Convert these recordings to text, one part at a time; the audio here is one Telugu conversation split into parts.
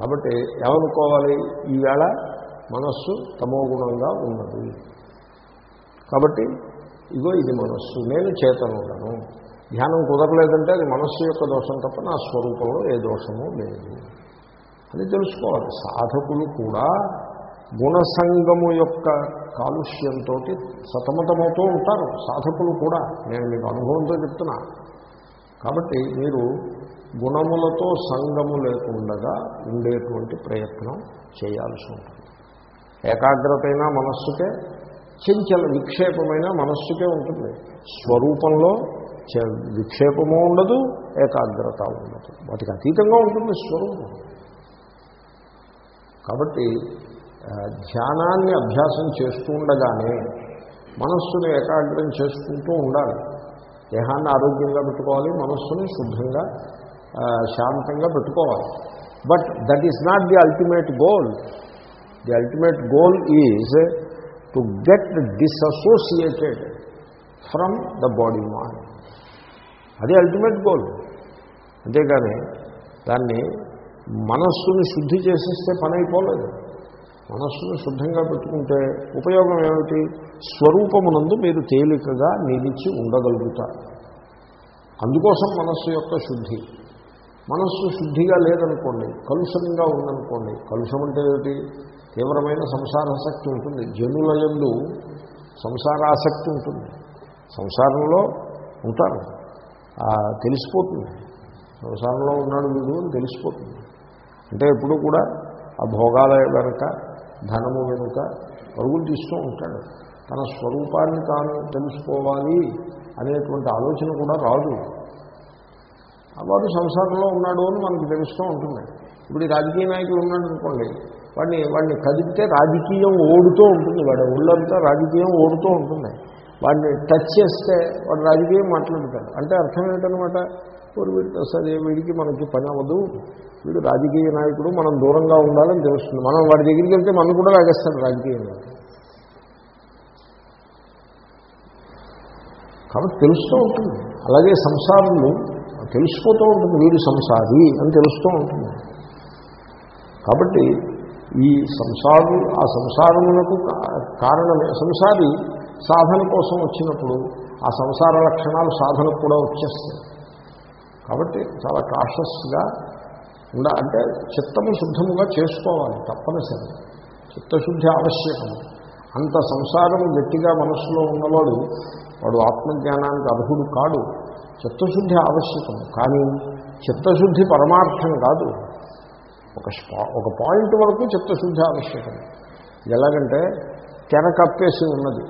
కాబట్టి ఏమనుకోవాలి? ఈవేళ మనస్సు తమోగుణంగా ఉన్నది. కాబట్టి ఇగో ఇది మనస్సు నేను చేతనుడను. ధ్యానం కుదరలేదంటే అది మనస్సు యొక్క దోషం తప్ప నా స్వరూపంలో ఏ దోషము లేదు. అని తెలుసుకోవాలి. సాధకులు కూడా గుణసంగము యొక్క కాలుష్యంతో సతమతమవుతూ ఉంటారు. సాధకులు కూడా నేను మీకు అనుభవంతో చెప్తున్నా. కాబట్టి మీరు గుణములతో సంగము లేకుండా ఉండేటువంటి ప్రయత్నం చేయాల్సి ఉంటుంది. ఏకాగ్రతైన మనస్సుకే చంచల విక్షేపమైన మనస్సుకే ఉంటుంది. స్వరూపంలో చ- విక్షేపము ఉండదు ఏకాగ్రత ఉండదు. వాటికి అతీతంగా ఉంటుంది స్వరూపం. కాబట్టి ధ్యానాన్ని అభ్యాసం చేస్తూ ఉండగానే మనస్సును ఏకాగ్రం చేసుకుంటూ ఉండాలి. దేహాన్ని ఆరోగ్యంగా పెట్టుకోవాలి మనస్సుని శుద్ధంగా శాంతంగా పెట్టుకోవాలి. But that is not the ultimate goal the ultimate goal is to get dissociated from the body mind అదే అల్టిమేట్ గోల్ అంతేగాని దాన్ని మనస్సుని శుద్ధి చేసేస్తే పని అయిపోలేదు. మనస్సును శుద్ధంగా పెట్టుకుంటే ఉపయోగం ఏమిటి? స్వరూపమునందు మీరు తేలికగా నిలిచి ఉండగలుగుతారు. అందుకోసం మనస్సు యొక్క శుద్ధి. మనస్సు శుద్ధిగా లేదనుకోండి కలుషంగా ఉందనుకోండి కలుషం అంటే ఏమిటి? తీవ్రమైన సంసారాసక్తి ఉంటుంది. జనుల ఎందు సంసారాసక్తి ఉంటుంది. సంసారంలో ఉంటారు. తెలిసిపోతుంది. సంసారంలో ఉన్నాడు వీడు అని తెలిసిపోతుంది. అంటే ఎప్పుడు కూడా ఆ భోగాల వెనుక ధనము వెనుక పరుగులు తీస్తూ ఉంటాడు. తన స్వరూపాన్ని తాను తెలుసుకోవాలి. అనేటువంటి ఆలోచన కూడా రాదు. వాడు సంసారంలో ఉన్నాడు అని మనకు తెలుస్తూ ఉంటుంది. ఇప్పుడు రాజకీయ నాయకులు ఉన్నాడు అనుకోండి వాడిని వాడిని కదిపితే రాజకీయం ఓడుతూ ఉంటుంది. వాడు ఒళ్ళంతా రాజకీయం ఓడుతూ ఉంటుంది. వాడిని టచ్ చేస్తే వాడు రాజకీయం మాట్లాడతాడు. అంటే అర్థం ఏంటనమాట ఇప్పుడు వీడితో సరే వీడికి మనకి పని అవ్వదు. వీడు రాజకీయ నాయకుడు మనం దూరంగా ఉండాలని తెలుస్తుంది. మనం వాడి దగ్గరికి వెళ్తే మనం కూడా లాగేస్తాడు రాజకీయంగా కాబట్టి తెలుస్తూ ఉంటుంది. అలాగే సంసారులు తెలిసిపోతూ ఉంటుంది వీడు సంసారి అని తెలుస్తూ ఉంటుంది. కాబట్టి ఈ సంసారు ఆ సంసారములకు కారణమే సంసారి సాధన కోసం వచ్చినప్పుడు ఆ సంసార లక్షణాలు సాధనకు కూడా వచ్చేస్తాయి. కాబట్టి చాలా కాషస్గా ఉండ అంటే చిత్తము శుద్ధముగా చేసుకోవాలి తప్పనిసరి. చిత్తశుద్ధి ఆవశ్యకం అంత సంసారం గట్టిగా మనస్సులో ఉన్నవాడు వాడు ఆత్మజ్ఞానానికి అర్హుడు కాడు. చిత్తశుద్ధి ఆవశ్యకం. కానీ చిత్తశుద్ధి పరమార్థం కాదు. ఒక ఒక పాయింట్ వరకు చిత్తశుద్ధి ఆవశ్యకం. ఎలాగంటే తెర కప్పేసి ఉన్నది.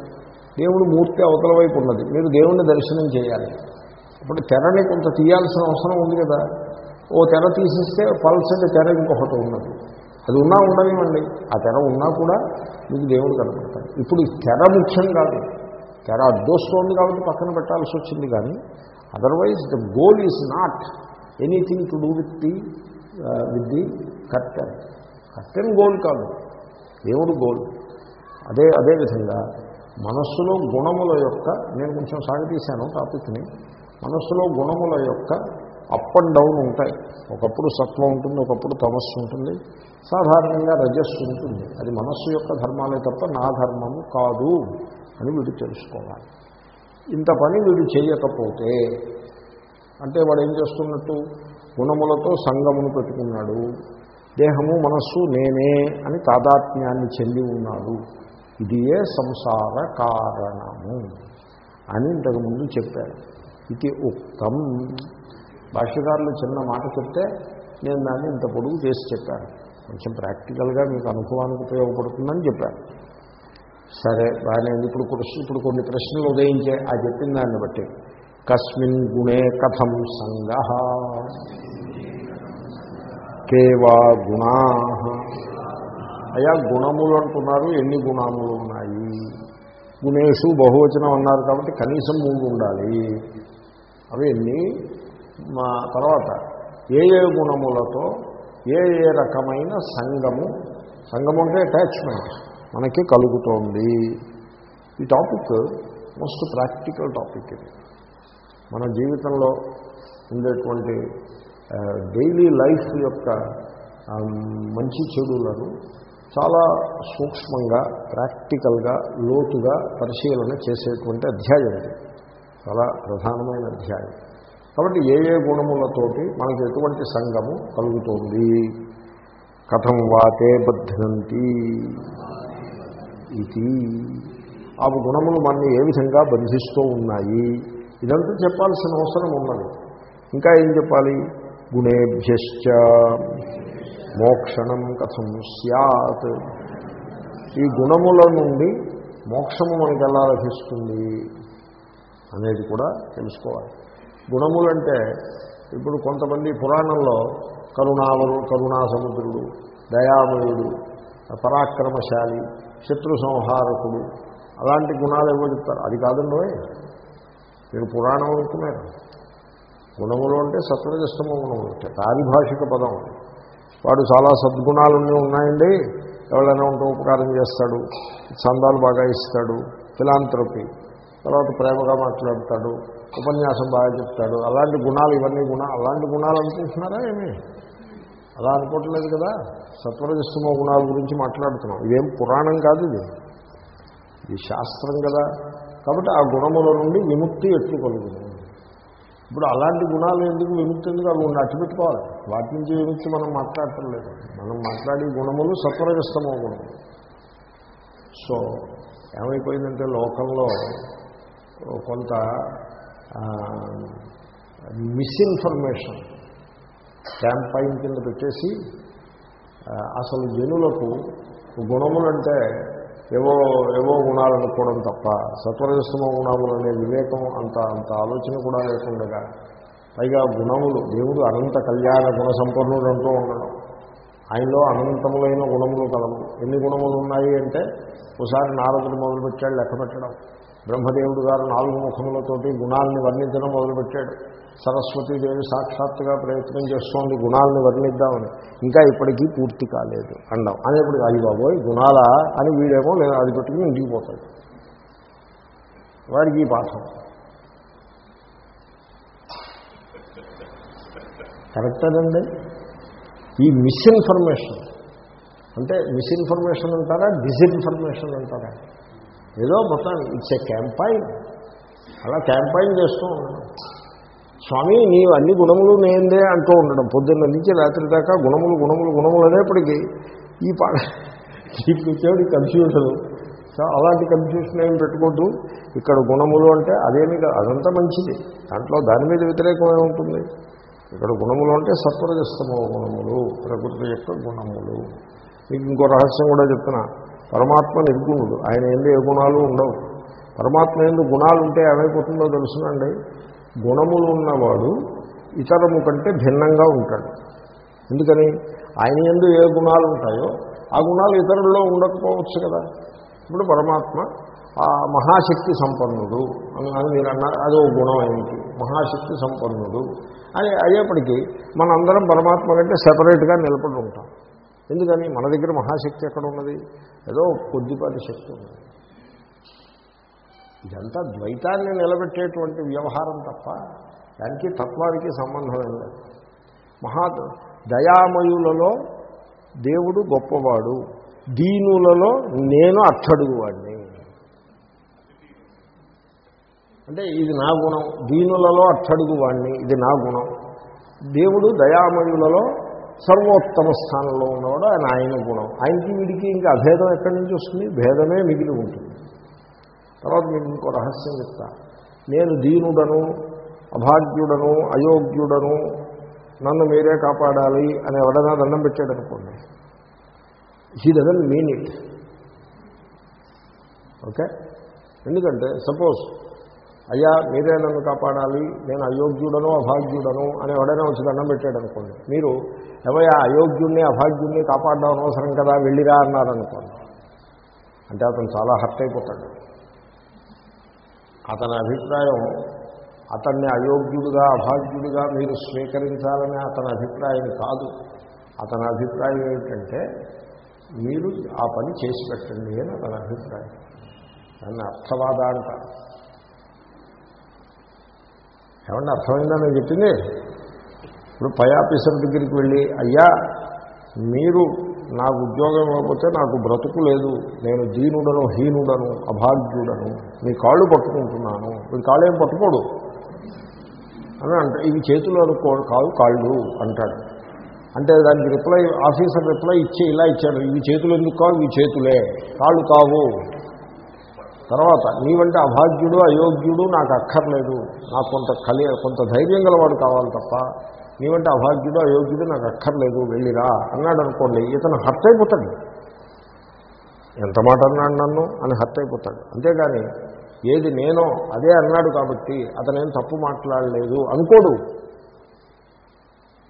దేవుడు మూర్తి అవతల వైపు ఉన్నది. మీరు దేవుణ్ణి దర్శనం చేయాలి. ఇప్పుడు తెరని కొంత తీయాల్సిన అవసరం ఉంది కదా. ఓ తెర తీసిస్తే పల్సటి తెర ఇంకొకటి ఉన్నది. అది ఉన్నా ఉండనివ్వండి. ఆ తెర ఉన్నా కూడా మీకు దేవుడు కనపడతాడు. ఇప్పుడు తెర ముఖ్యం కాదు. తెర అడ్డొస్తోంది కాబట్టి పక్కన పెట్టాల్సి వచ్చింది కానీ otherwise the goal is not anything to do with the with the curtain curtain goal కాదు దేవుడు గోల్ అదే అదేవిధంగా మనస్సులో గుణముల యొక్క నేను కొంచెం సాగతీశాను టాపిక్ని మనస్సులో గుణముల యొక్క అప్ అండ్ డౌన్ ఉంటాయి. ఒకప్పుడు సత్వం ఉంటుంది ఒకప్పుడు తమస్సు ఉంటుంది. సాధారణంగా రజస్సు ఉంటుంది. అది మనస్సు యొక్క ధర్మాలే తప్ప నా ధర్మము కాదు. అని వీడు తెలుసుకోవాలి. ఇంత పని వీడు చేయకపోతే అంటే వాడు ఏం చేస్తున్నట్టు? గుణములతో సంగమును పెట్టుకున్నాడు. దేహము మనస్సు నేనే అని తాదాత్మ్యాన్ని చెంది ఉన్నాడు. ఇదియే సంసార కారణము అని ఇంతకుముందు చెప్పారు ఇది ఉక్తం. భాష్యకారులు చిన్న మాట చెప్తే నేను దాన్ని ఇంత పొడుగు చేసి చెప్పాను. కొంచెం ప్రాక్టికల్గా మీకు అనుభవానికి ఉపయోగపడుతుందని చెప్పాను. సరే బాగానే ఇప్పుడు ప్రశ్న ఇప్పుడు కొన్ని ప్రశ్నలు ఉదయించే ఆ చెప్పిన దాన్ని బట్టి. కస్మిన్ గుణే కథం సంగ కేవా గుణా. అయా గుణములు అంటున్నారు ఎన్ని గుణములు ఉన్నాయి? గుణేషు బహువచనం అన్నారు కాబట్టి కనీసం మూడు ఉండాలి. అవి ఎన్ని? మా తర్వాత ఏ ఏ గుణములతో ఏ ఏ రకమైన సంగము సంగము అంటే అటాచ్మెంట్ మనకి కలుగుతోంది. ఈ టాపిక్ మోస్ట్ ప్రాక్టికల్ టాపిక్ ఇది. మన జీవితంలో ఉండేటువంటి డైలీ లైఫ్ యొక్క మంచి చెడులను చాలా సూక్ష్మంగా ప్రాక్టికల్గా లోతుగా పరిశీలన చేసేటువంటి అధ్యాయం ఇది. చాలా ప్రధానమైన అధ్యాయం. కాబట్టి ఏ ఏ గుణములతోటి మనకి ఎటువంటి సంఘము కలుగుతోంది? కథం వాతే బధ్నంతి. ఇది. ఆ గుణములు మనని ఏ విధంగా బంధిస్తూ ఉన్నాయి? ఇదంతా చెప్పాల్సిన అవసరం ఉన్నది. ఇంకా ఏం చెప్పాలి? గుణేభ్యశ్చ మోక్షణం కథం సత్ ఈ గుణముల నుండి మోక్షము మనకు ఎలా లభిస్తుంది అనేది కూడా తెలుసుకోవాలి. గుణములంటే ఇప్పుడు కొంతమంది పురాణంలో కరుణావరు కరుణా సముద్రుడు దయామయుడు పరాక్రమశాలి శత్రు సంహారకుడు అలాంటి గుణాలు ఏవో చెప్తారు? అది కాదండి మీరు పురాణం అనుకున్నారు. గుణములు అంటే సత్వజస్తమ గుణములు. అంటే పారిభాషిక పదం. వాడు చాలా సద్గుణాలన్నీ ఉన్నాయండి. ఎవరైనా ఉంటే ఉపకారం చేస్తాడు. చందాలు బాగా ఇస్తాడు. ఫిలాంథ్రపీ. తర్వాత ప్రేమగా మాట్లాడతాడు. ఉపన్యాసం బాగా చెప్తాడు. అలాంటి గుణాలు ఇవన్నీ గుణాలు అలాంటి గుణాలు అనుకుంటున్నారా ఏమి? అలా అనుకోవట్లేదు కదా. సత్వరజస్తమ గుణాల గురించి మాట్లాడుతున్నాం. ఇదేం పురాణం కాదు ఇది. ఇది శాస్త్రం కదా. కాబట్టి ఆ గుణముల నుండి విముక్తి ఎట్లు కలుగుతుంది ఇప్పుడు అలాంటి గుణాలు ఎందుకు విముక్తి ఎందుకు? అవి ఉండి అట్టుపెట్టుకోవాలి వాటి నుంచి విముక్తి మనం మాట్లాడటం లేదు మనం మాట్లాడే గుణములు సత్వరజస్తమో గుణములు. సో ఏమైపోయిందంటే లోకంలో కొంత మిస్ఇన్ఫర్మేషన్ క్యాంపైన్ కింద పెట్టేసి అసలు జనులకు గుణములంటే ఏవో ఏవో గుణాలు అనుకోవడం తప్ప సత్వరజస్తమ గుణములు అనే వివేకం అంత అంత ఆలోచన కూడా లేకుండగా పైగా గుణములు దేవుడు అనంత కళ్యాణ గుణ సంపన్నుడు అంటూ ఉండడం. ఆయనలో అనంతములైన గుణములు కలవు. ఎన్ని గుణములు ఉన్నాయి అంటే ఒకసారి నారదుడు మొదలుపెట్టాడు లెక్క పెట్టడం. బ్రహ్మదేవుడు గారు నాలుగు ముఖములతోటి గుణాలని వర్ణించడం మొదలుపెట్టాడు. సరస్వతీదేవి సాక్షాత్తుగా ప్రయత్నం చేస్తోంది గుణాలని వర్ణిద్దామని. ఇంకా ఇప్పటికీ పూర్తి కాలేదు అండం. అనేప్పుడు అది బాబోయ్ గుణాలా? అని వీడేమో నేను అది పెట్టుకుని ఇంటికి పోతాడు. వాడికి ఈ పాఠం. కరెక్టేనండి ఈ మిస్ఇన్ఫర్మేషన్. అంటే మిస్ఇన్ఫర్మేషన్ అంటారా డిస్ఇన్ఫర్మేషన్ అంటారా? ఏదో మొత్తం ఇట్స్ ఏ క్యాంపైన్. అలా క్యాంపైన్ చేస్తూ ఉండడం స్వామి నీవు అన్ని గుణములు నేందే అంటూ ఉండడం. పొద్దున్న నుంచి రాత్రి దాకా గుణములు గుణములు గుణములు అనేప్పటికీ ఈ పాట వచ్చేవాడి కన్ఫ్యూజన్ సో అలాంటి కన్ఫ్యూషన్ ఏం పెట్టుకోద్దు. ఇక్కడ గుణములు అంటే అదేమి అదంతా మంచిది. దాంట్లో దాని మీద వ్యతిరేకం ఉంటుంది ఇక్కడ గుణములు అంటే సత్వరజస్తమ గుణములు ప్రకృతి యొక్క గుణములు. మీకు ఇంకో రహస్యం కూడా చెప్తున్నా. పరమాత్మ నిర్గుణుడు. ఆయన ఏందో ఏ గుణాలు ఉండవు. పరమాత్మ ఎందు గుణాలు ఉంటే ఏమైపోతుందో తెలుసునండి? గుణములు ఉన్నవాడు ఇతరము కంటే భిన్నంగా ఉంటాడు. ఎందుకని? ఆయన ఎందు ఏ గుణాలు ఉంటాయో ఆ గుణాలు ఇతరుల్లో ఉండకపోవచ్చు కదా. ఇప్పుడు పరమాత్మ ఆ మహాశక్తి సంపన్నుడు. అని అని మీరు అన్నారు అదో గుణం ఆయనకి మహాశక్తి సంపన్నుడు. అని అయ్యేప్పటికీ మనందరం పరమాత్మ కంటే సెపరేట్గా నిలబడి ఉంటాం. ఎందుకని మన దగ్గర మహాశక్తి ఎక్కడ ఉన్నది? ఏదో కొద్దిపాటి శక్తి ఉన్నది. ఇదంతా ద్వైతాన్ని నిలబెట్టేటువంటి వ్యవహారం తప్ప దానికి తత్వానికి సంబంధం ఏం లేదు. మహా దయామయులలో దేవుడు గొప్పవాడు. దీనులలో నేను అట్టడుగువాడిని. అంటే ఇది నా గుణం. దీనులలో అట్టడుగువాడిని. ఇది నా గుణం. దేవుడు దయామయులలో సర్వోత్తమ స్థానంలో ఉన్నవాడు ఆయన ఆయన గుణం. ఆయనకి వీడికి ఇంకా అభేదం ఎక్కడి నుంచి వస్తుంది? భేదమే మిగిలి ఉంటుంది. తర్వాత మీకు ఇంకో రహస్యం చెప్తా. నేను దీనుడను అభాగ్యుడను అయోగ్యుడను నన్ను మీరే కాపాడాలి అని ఎవడైనా దండం పెట్టాడు అనుకోండి he doesn't mean it okay ఎందుకంటే సపోజ్ అయ్యా మీరే నన్ను కాపాడాలి నేను అయోగ్యుడను అభాగ్యుడను అని ఎవడైనా వచ్చి దండం పెట్టాడు అనుకోండి మీరు ఎవయా అయోగ్యుణ్ణి అభాగ్యుణ్ణి కాపాడడం అనవసరం కదా వెళ్ళిరా అన్నారనుకోండి. అంటే అతను చాలా హర్ట్ అయిపోతాడు. అతని అభిప్రాయం అతన్ని అయోగ్యుడుగా అభాగ్యుడిగా మీరు స్వీకరించాలనే అతని అభిప్రాయం కాదు. అతని అభిప్రాయం ఏమిటంటే మీరు ఆ పని చేసి పెట్టండి అని అతని అభిప్రాయం. దాన్ని అర్థవాద అంటారు. ఏమన్నా అర్థమైందా నేను చెప్పింది? ఇప్పుడు పై ఆఫీసర్ దగ్గరికి వెళ్ళి అయ్యా మీరు నాకు ఉద్యోగం ఇవ్వకపోతే నాకు బ్రతుకు లేదు. నేను దీనుడను హీనుడను అభాగ్యుడను. మీ కాళ్ళు పట్టుకుంటున్నాను. మీ కాళ్ళు ఏం పట్టుకోడు. అని అంటే ఇవి చేతులు అనుకో కాదు కాళ్ళు అంటాడు. అంటే దానికి రిప్లై ఆఫీసర్ రిప్లై ఇచ్చి ఇలా ఇచ్చాడు ఇవి చేతులు ఎందుకు కావు? ఇవి చేతులే. కాళ్ళు కావు. తర్వాత నీవంటే అభాగ్యుడు అయోగ్యుడు నాకు అక్కర్లేదు. నాకు కొంత కలి కొంత ధైర్యం గలవాడు కావాలి తప్ప నీవంటే అభాగ్యుడు అయోగ్యుడు నాకు అక్కర్లేదు. వెళ్ళిరా. అన్నాడు అనుకోండి ఇతను హర్ట్ అయిపోతాడు ఎంత మాట అన్నాడు నన్ను? అని హర్ట్ అయిపోతాడు అంతేగాని ఏది నేనో అదే అన్నాడు కాబట్టి అతనేం తప్పు మాట్లాడలేదు. అనుకోడు.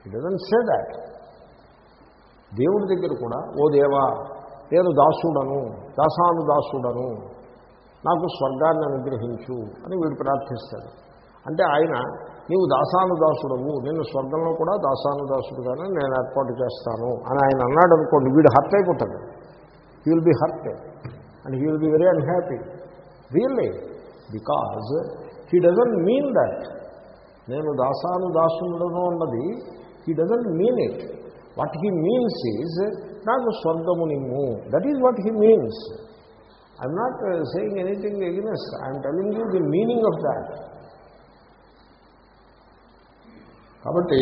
ఇట్ డజన్ సే దాట్ దేవుడి దగ్గర కూడా ఓ దేవా నేను దాసుడను దాసాను దాసుడను నాకు స్వర్గాన్ని అనుగ్రహించు అని వీడు ప్రార్థిస్తాడు. అంటే ఆయన నీవు దాసానుదాసుడవు నేను స్వర్గంలో కూడా దాసానుదాసుడుగానే నేను ఏర్పాటు చేస్తాను అని ఆయన అన్నాడు అనుకోండి వీడు హర్ట్ అయిపోతాడు. He will be hurt and he will be very unhappy really because he doesn't mean that నేను దాసానుదాసుడను అన్నది he doesn't mean it what he means is నాకు స్వర్గము నిమ్ము that is what he means I'm not saying anything against I'm telling you the meaning of that కాబట్టి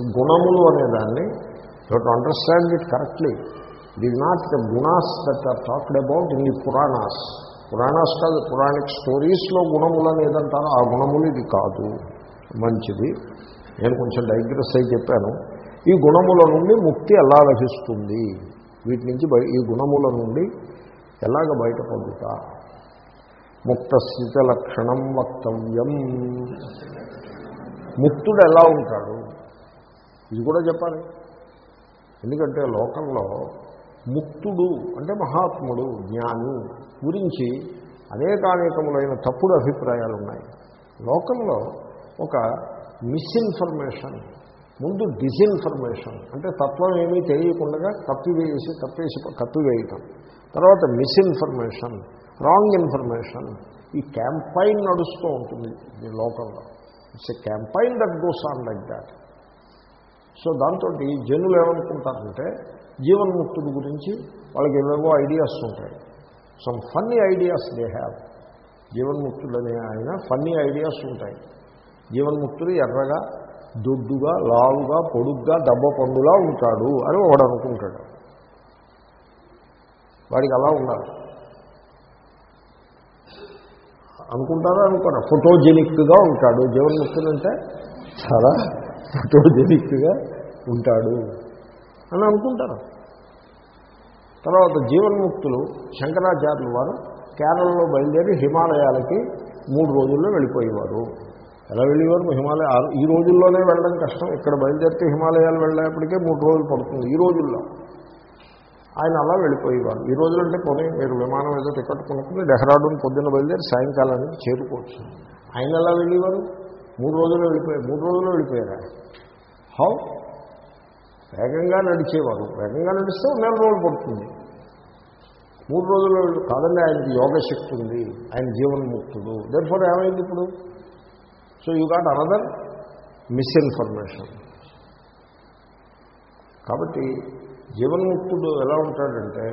ఈ గుణములు అనేదాన్ని you to understand it correctly the not the gunas that are talked about in the Puranas Puranas కాదు పురాణిక్ స్టోరీస్లో గుణములు అనేదంటారో. ఆ గుణములు ఇది కాదు. మంచిది. నేను కొంచెం డైగ్రెస్ అయి చెప్పాను. ఈ గుణముల నుండి ముక్తి ఎలా లభిస్తుంది? వీటి నుంచి ఈ గుణముల నుండి ఎలాగ బయట పొందుతా ముక్త ముక్తస్థిత లక్షణం వక్తవ్యం. ముక్తుడు ఎలా ఉంటాడు? ఇది కూడా చెప్పాలి. ఎందుకంటే లోకంలో ముక్తుడు అంటే మహాత్ముడు జ్ఞాని గురించి అనేకానేకములైన తప్పుడు అభిప్రాయాలు ఉన్నాయి లోకంలో ఒక మిస్ఇన్ఫర్మేషన్ ముందు డిజిన్ఫర్మేషన్ అంటే తత్వం ఏమీ తెలియకుండా కప్పివేసి కప్పేసి కప్పివేయటం. తర్వాత మిస్ఇన్ఫర్మేషన్ రాంగ్ ఇన్ఫర్మేషన్ ఈ క్యాంపైన్ నడుస్తూ ఉంటుంది ఈ లోకంలో. It's a campaign that goes on like that so దాంతో జనులు ఏమనుకుంటారంటే జీవన్ముక్తుడి గురించి వాళ్ళకి ఏవేవో ఐడియాస్ ఉంటాయి. Some funny ideas they have జీవన్ముక్తుడనే ఆయన ఫన్నీ ఐడియాస్ ఉంటాయి. జీవన్ముక్తుడు ఎర్రగా దొడ్డుగా లావుగా పొడుగ్గా దెబ్బ పండులా ఉంటాడు అని వాడు అనుకుంటాడు. వాడికి అలా ఉండాలి. అనుకుంటారా అనుకోరా? ఫోటోజెనిక్గా ఉంటాడు. జీవన్ముక్తుడు అంటే చాలా ఫోటోజెనిక్గా ఉంటాడు అని అనుకుంటారు. తర్వాత జీవన్ముక్తులు శంకరాచార్యులు వారు కేరళలో బయలుదేరి హిమాలయాలకి మూడు రోజుల్లో వెళ్ళిపోయేవారు. ఎలా వెళ్ళేవారు? హిమాలయ ఈ రోజుల్లోనే వెళ్ళడం కష్టం. ఇక్కడ బయలుదేరితే హిమాలయాలు వెళ్ళేప్పటికే మూడు రోజులు పడుతుంది. ఈ రోజుల్లో ఆయన అలా వెళ్ళిపోయేవారు ఈ రోజులు అంటే పోనీ మీరు విమానం ఏదో టికెట్ కొనుక్కుని డెహ్రాడూన్ పొద్దున్న బయలుదేరి సాయంకాలానికి చేరుకోవచ్చు. ఆయన ఎలా వెళ్ళేవారు? మూడు రోజులు వెళ్ళిపోయారు మూడు రోజులు వెళ్ళిపోయారా? హౌ? వేగంగా నడిచేవారు. వేగంగా నడిస్తే నెల రోజులు పడుతుంది. మూడు రోజులు కాదండి ఆయనకి యోగశక్తి ఉంది. ఆయన జీవన్ముక్తుడు. దర్ఫోర్ ఏమైంది ఇప్పుడు? So you got another misinformation కాబట్టి జీవన్ముక్తుడు ఎలా ఉంటాడంటే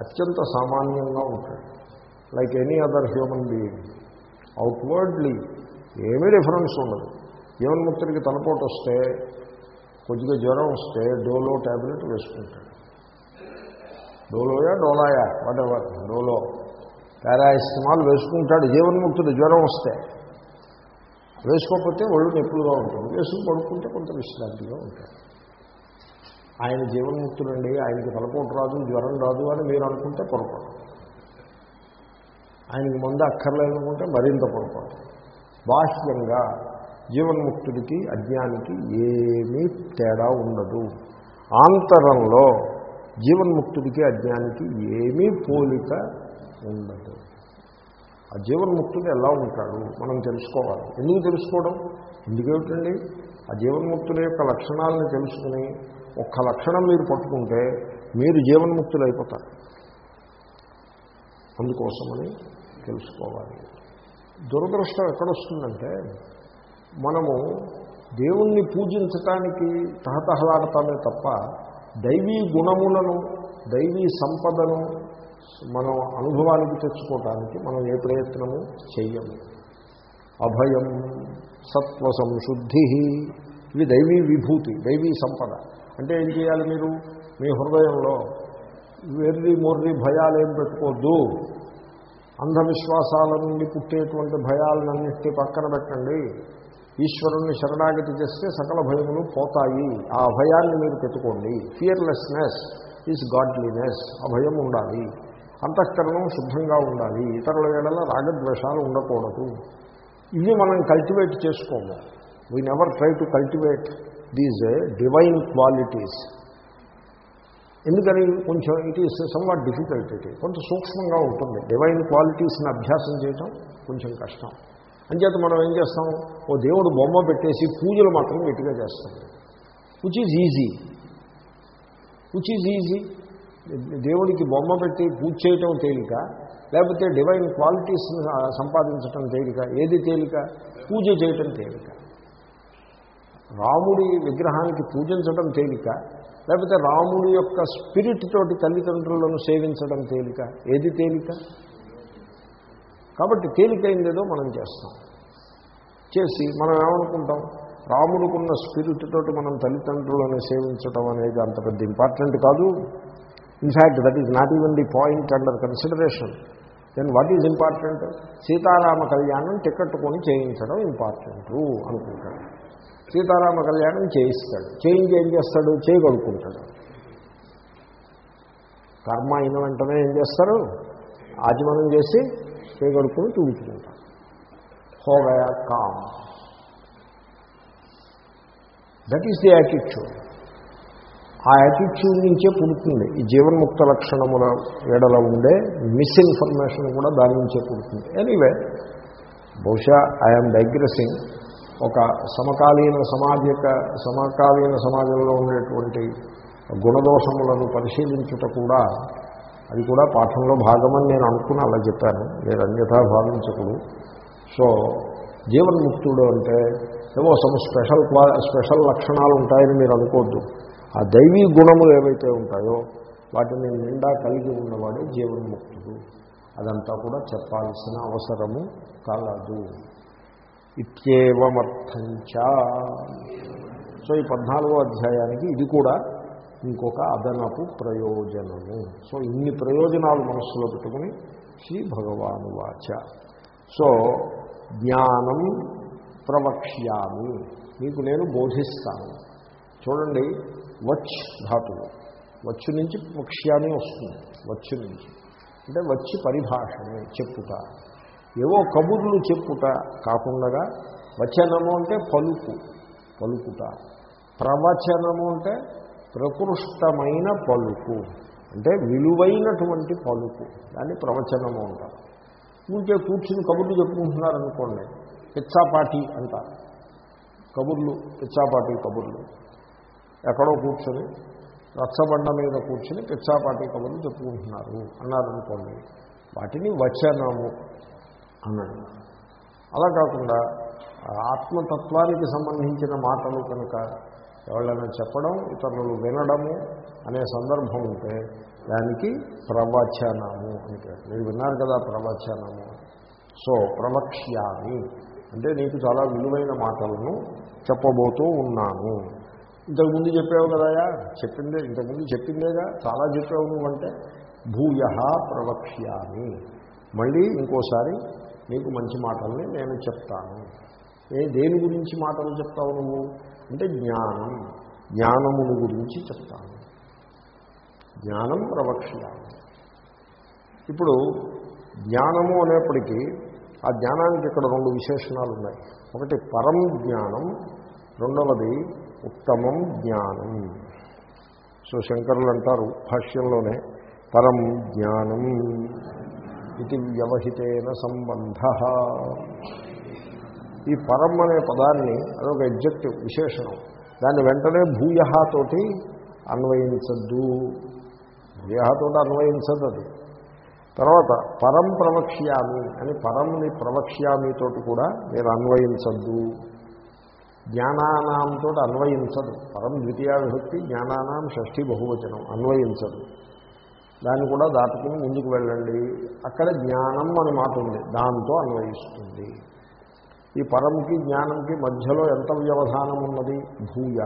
అత్యంత సామాన్యంగా ఉంటాడు. Like any other human being outwardly ఏమీ డిఫరెన్స్ ఉండదు. జీవన్ముక్తుడికి తలపోటు వస్తే కొద్దిగా జ్వరం వస్తే డోలో ట్యాబ్లెట్ వేసుకుంటాడు. డోలోయా డోలాయా వాటెవర్ డోలో. పారాయిస్తమాలు వేసుకుంటాడు. జీవన్ముక్తుడు జ్వరం వస్తే. వేసుకోకపోతే ఒళ్ళు నొప్పులుగా ఉంటుంది. వేసుకుని పడుకుంటే కొంత విశ్రాంతిగా ఉంటాడు. ఆయన జీవన్ముక్తుడండి ఆయనకి తలపోటు రాదు జ్వరం రాదు అని మీరు అనుకుంటే పొరపాటు. ఆయనకి మందు అక్కర్లేదనుకుంటే మరింత పొరపాటు. బాహ్యంగా జీవన్ముక్తుడికి అజ్ఞానికి ఏమీ తేడా ఉండదు. ఆంతరంలో జీవన్ముక్తుడికి అజ్ఞానికి ఏమీ పోలిక ఉండదు. ఆ జీవన్ముక్తుడు ఎలా ఉంటాడు? మనం తెలుసుకోవాలి. ఎందుకు తెలుసుకోవడం? ఎందుకేమిటండి? ఆ జీవన్ముక్తుల యొక్క లక్షణాలను తెలుసుకుని ఒక్క లక్షణం మీరు పట్టుకుంటే మీరు జీవన్ముక్తులు అయిపోతారు అందుకోసమని తెలుసుకోవాలి. దురదృష్టం ఎక్కడొస్తుందంటే మనము దేవుణ్ణి పూజించటానికి తహతహలాడతామే తప్ప దైవీ గుణములను దైవీ సంపదను మనం అనుభవానికి తెచ్చుకోవటానికి మనం ఏ ప్రయత్నము చెయ్యము. అభయం సత్వ సంశుద్ధి ఇవి దైవీ విభూతి దైవీ సంపద. అంటే ఏం చేయాలి మీరు? మీ హృదయంలో వెర్రి మొర్రి భయాలు ఏం పెట్టుకోవద్దు అంధవిశ్వాసాల నుండి పుట్టేటువంటి భయాలన్నింటినీ పక్కన పెట్టండి. ఈశ్వరుణ్ణి శరణాగతి చేస్తే సకల భయములు పోతాయి. ఆ భయాన్ని మీరు పెట్టుకోండి. ఫియర్లెస్నెస్ ఈజ్ గాడ్లీనెస్ ఆ భయం ఉండాలి. అంతఃకరణం శుద్ధంగా ఉండాలి. ఇతరుల ఏడల రాగద్వేషాలు ఉండకూడదు. ఇవి మనం కల్టివేట్ చేసుకోము. We never try to cultivate these divine qualities ఎందుకని కొంచెం it is somewhat difficult it కొంచెం సూక్ష్మంగా ఉంటుంది. డివైన్ క్వాలిటీస్ని అభ్యాసం చేయటం కొంచెం కష్టం. అంచేత మనం ఏం చేస్తాం? ఓ దేవుడు బొమ్మ పెట్టేసి పూజలు మాత్రం గట్టిగా చేస్తాం. Which is easy which is easy దేవుడికి బొమ్మ పెట్టి పూజ చేయటం తేలిక? లేకపోతే డివైన్ క్వాలిటీస్ని సంపాదించటం తేలిక? ఏది తేలిక? పూజ చేయటం తేలిక. రాముడి విగ్రహానికి పూజించడం తేలిక? లేకపోతే రాముడి యొక్క స్పిరిట్ తోటి తల్లిదండ్రులను సేవించడం తేలిక? ఏది తేలిక? కాబట్టి తేలికైందేదో మనం చేస్తాం. చేసి మనం ఏమనుకుంటాం? రాముడికున్న స్పిరిట్ తోటి మనం తల్లిదండ్రులను సేవించడం అనేది అంత పెద్ద ఇంపార్టెంట్ కాదు. In fact that is not even the point under consideration then what is important Sitarama కళ్యాణం టికెట్ కొని చేయించడం ఇంపార్టెంట్ అనుకుంటాడు సీతారామ కళ్యాణం చేయిస్తాడు. చేయించి ఏం చేస్తాడు? చేయగలుగుకుంటాడు కర్మ అయిన వెంటనే ఏం చేస్తారు? ఆజమనం చేసి చేయగలుగుకుని చూపించుకుంటారు. హోగయా కామ్. దట్ ఈస్ ది యాటిట్యూడ్ ఆ యాటిట్యూడ్ నుంచే పుడుతుంది. ఈ జీవన్ముక్త లక్షణముల ఏడల ఉండే మిస్ఇన్ఫర్మేషన్ కూడా దాని నుంచే పుడుతుంది. ఎనీవే బహుశా ఐఎమ్ డైగ్రెసింగ్ ఒక సమకాలీన సమాజిక సమకాలీన సమాజంలో ఉండేటువంటి గుణదోషములను పరిశీలించుట కూడా అది కూడా పాఠంలో భాగమని నేను అనుకుని అలా చెప్పాను. నేను అన్యథా భావించకుడు సో జీవన్ముక్తుడు అంటే ఏవో సమ స్పెషల్ క్వా స్పెషల్ లక్షణాలు ఉంటాయని మీరు అనుకోవద్దు ఆ దైవీ గుణములు ఏవైతే ఉంటాయో వాటిని నిండా కలిగి ఉన్నవాడే జీవన్ముక్తుడు. అదంతా కూడా చెప్పాల్సిన అవసరము కలదు. ఇత్యేవమర్థంచ సో ఈ పద్నాలుగో అధ్యాయానికి ఇది కూడా ఇంకొక అదనపు ప్రయోజనము. సో ఇన్ని ప్రయోజనాలు మనస్సులో పెట్టుకుని శ్రీ భగవాను వాచ. సో జ్ఞానం ప్రవక్ష్యామి. మీకు నేను బోధిస్తాను. చూడండి వచ్ ధాతువు. వచ్చు నుంచి పక్ష్యాన్ని వస్తుంది. వచ్చు నుంచి. అంటే వచ్చి పరిభాషని చెప్పుట. ఏవో కబుర్లు చెప్పుట కాకుండా వచనము అంటే పలుకు పలుకుట. ప్రవచనము అంటే ప్రకృష్టమైన పలుకు అంటే విలువైనటువంటి పలుకు. దాన్ని ప్రవచనము అంటారు. ఊరికే కూర్చుని కబుర్లు చెప్పుకుంటున్నారనుకోండి పిచ్చాపాటి అంటారు. కబుర్లు పిచ్చాపాటి కబుర్లు. ఎక్కడో కూర్చొని రచ్చబండ మీద కూర్చొని పిచ్చాపాటి కబుర్లు చెప్పుకుంటున్నారు అన్నారనుకోండి వాటిని వచనము అన్నాడు. అలా కాకుండా ఆత్మతత్వానికి సంబంధించిన మాటలు కనుక ఎవరైనా చెప్పడం ఇతరులు వినడము అనే సందర్భం ఉంటే దానికి ప్రవచనము అని మీరు విన్నారు కదా ప్రవచనము. సో ప్రవక్ష్యామి. అంటే నీకు చాలా విలువైన మాటలను చెప్పబోతూ ఉన్నాను. ఇంతకుముందు చెప్పావు కదయా? చెప్పిందే ఇంతకుముందు చెప్పిందేగా? చాలా చెప్పావు నువ్వంటే. భూయ ప్రవక్ష్యామి. మళ్ళీ ఇంకోసారి నీకు మంచి మాటల్ని నేను చెప్తాను. ఏ దేని గురించి మాటలు చెప్తావు నువ్వు? అంటే జ్ఞానం. జ్ఞానమును గురించి చెప్తాను. జ్ఞానం ప్రవక్ష్యామి ఇప్పుడు జ్ఞానము అనేప్పటికీ ఆ జ్ఞానానికి ఇక్కడ రెండు విశేషణాలు ఉన్నాయి. ఒకటి పరం జ్ఞానం రెండవది ఉత్తమం జ్ఞానం. సో శంకరులు అంటారు భాష్యంలోనే పరం జ్ఞానం. ఇది వ్యవహితైన సంబంధ. ఈ పరం అనే పదాన్ని అదొక ఎగ్జెక్టివ్ విశేషణం. దాన్ని వెంటనే భూయహతోటి అన్వయించద్దు. భూయహతోటి అన్వయించదు అది తర్వాత పరం ప్రవక్ష్యామి అని పరంని ప్రవక్ష్యామితోటి కూడా మీరు అన్వయించద్దు. జ్ఞానానాంతో అన్వయించదు. పరం ద్వితీయ విభక్తి జ్ఞానానాం షష్ఠీ బహువచనం అన్వయించదు. దాన్ని కూడా దాటుకుని ముందుకు వెళ్ళండి. అక్కడ జ్ఞానం అని మాట ఉంది. దాంతో అన్వయిస్తుంది. ఈ పరంకి జ్ఞానంకి మధ్యలో ఎంత వ్యవధానం ఉన్నది? భూయ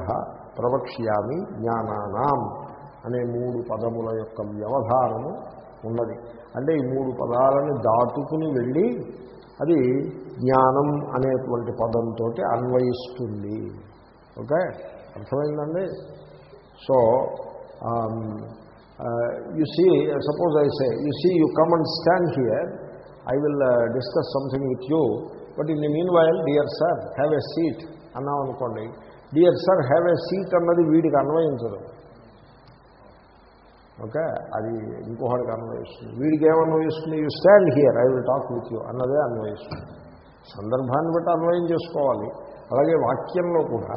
ప్రవక్ష్యామి జ్ఞానానాం అనే మూడు పదముల యొక్క వ్యవధానము ఉన్నది. అంటే ఈ మూడు పదాలను దాటుకుని వెళ్ళి అది జ్ఞానం అనేటువంటి పదంతో అన్వయిస్తుంది. ఓకే? అర్థమైందండి? So you see suppose I say, you see you come and stand here I will discuss something with you but in the mean while dear sir have a seat అన్నాం అనుకోండి. Dear sir have a seat అన్నది వీడికి అన్వయించదు. ఓకే? అది ఇంకోహడికి అన్వయిస్తుంది. వీడికి ఏమన్వయిస్తుంది? You stand here I will talk with you అన్నదే అన్వయిస్తుంది. సందర్భాన్ని బట్టి అన్వయం చేసుకోవాలి. అలాగే వాక్యంలో కూడా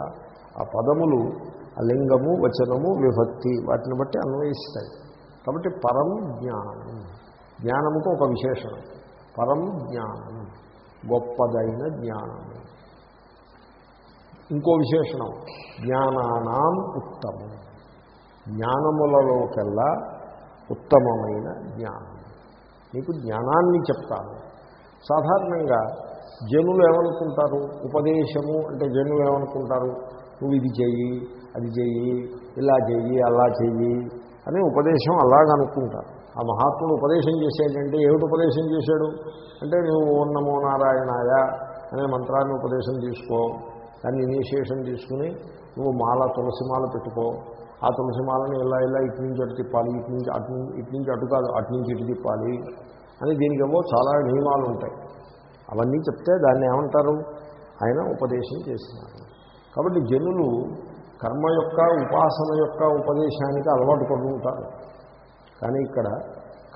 ఆ పదములు లింగము వచనము విభక్తి వాటిని బట్టి అన్వయిస్తాయి. కాబట్టి పరం జ్ఞానం. జ్ఞానముకు ఒక విశేషణం. పరం జ్ఞానం. గొప్పదైన జ్ఞానము ఇంకో విశేషణం. జ్ఞానానాం ఉత్తమం. జ్ఞానములలోకెల్లా ఉత్తమమైన జ్ఞానం. మీకు జ్ఞానాన్ని చెప్తాను. సాధారణంగా జనులు ఏమనుకుంటారు? ఉపదేశము అంటే జనులు ఏమనుకుంటారు? నువ్వు ఇది చెయ్యి అది చెయ్యి ఇలా చెయ్యి అలా చెయ్యి అని ఉపదేశం అలాగనుకుంటారు ఆ మహాత్ముడు ఉపదేశం చేసేటంటే ఏమిటి ఉపదేశం చేశాడు? అంటే నువ్వు ఓం నమో నారాయణాయ అనే మంత్రాన్ని ఉపదేశం తీసుకో దాన్ని ఇనిషియేషన్ తీసుకుని నువ్వు మాల తులసి మాల పెట్టుకో. ఆ తులసి మాలని ఇలా ఇలా ఇటు నుంచి అటు తిప్పాలి ఇటు నుంచి అటు ఇటు నుంచి అటు కాదు అటు నుంచి ఇటు తిప్పాలి అని దీనికేమో చాలా నియమాలు ఉంటాయి. అవన్నీ చెప్తే దాన్ని ఏమంటారు? ఆయన ఉపదేశం చేసినారు కాబట్టి జనులు కర్మ యొక్క ఉపాసన యొక్క ఉపదేశానికి అలవాటు పడుతుంటారు కానీ ఇక్కడ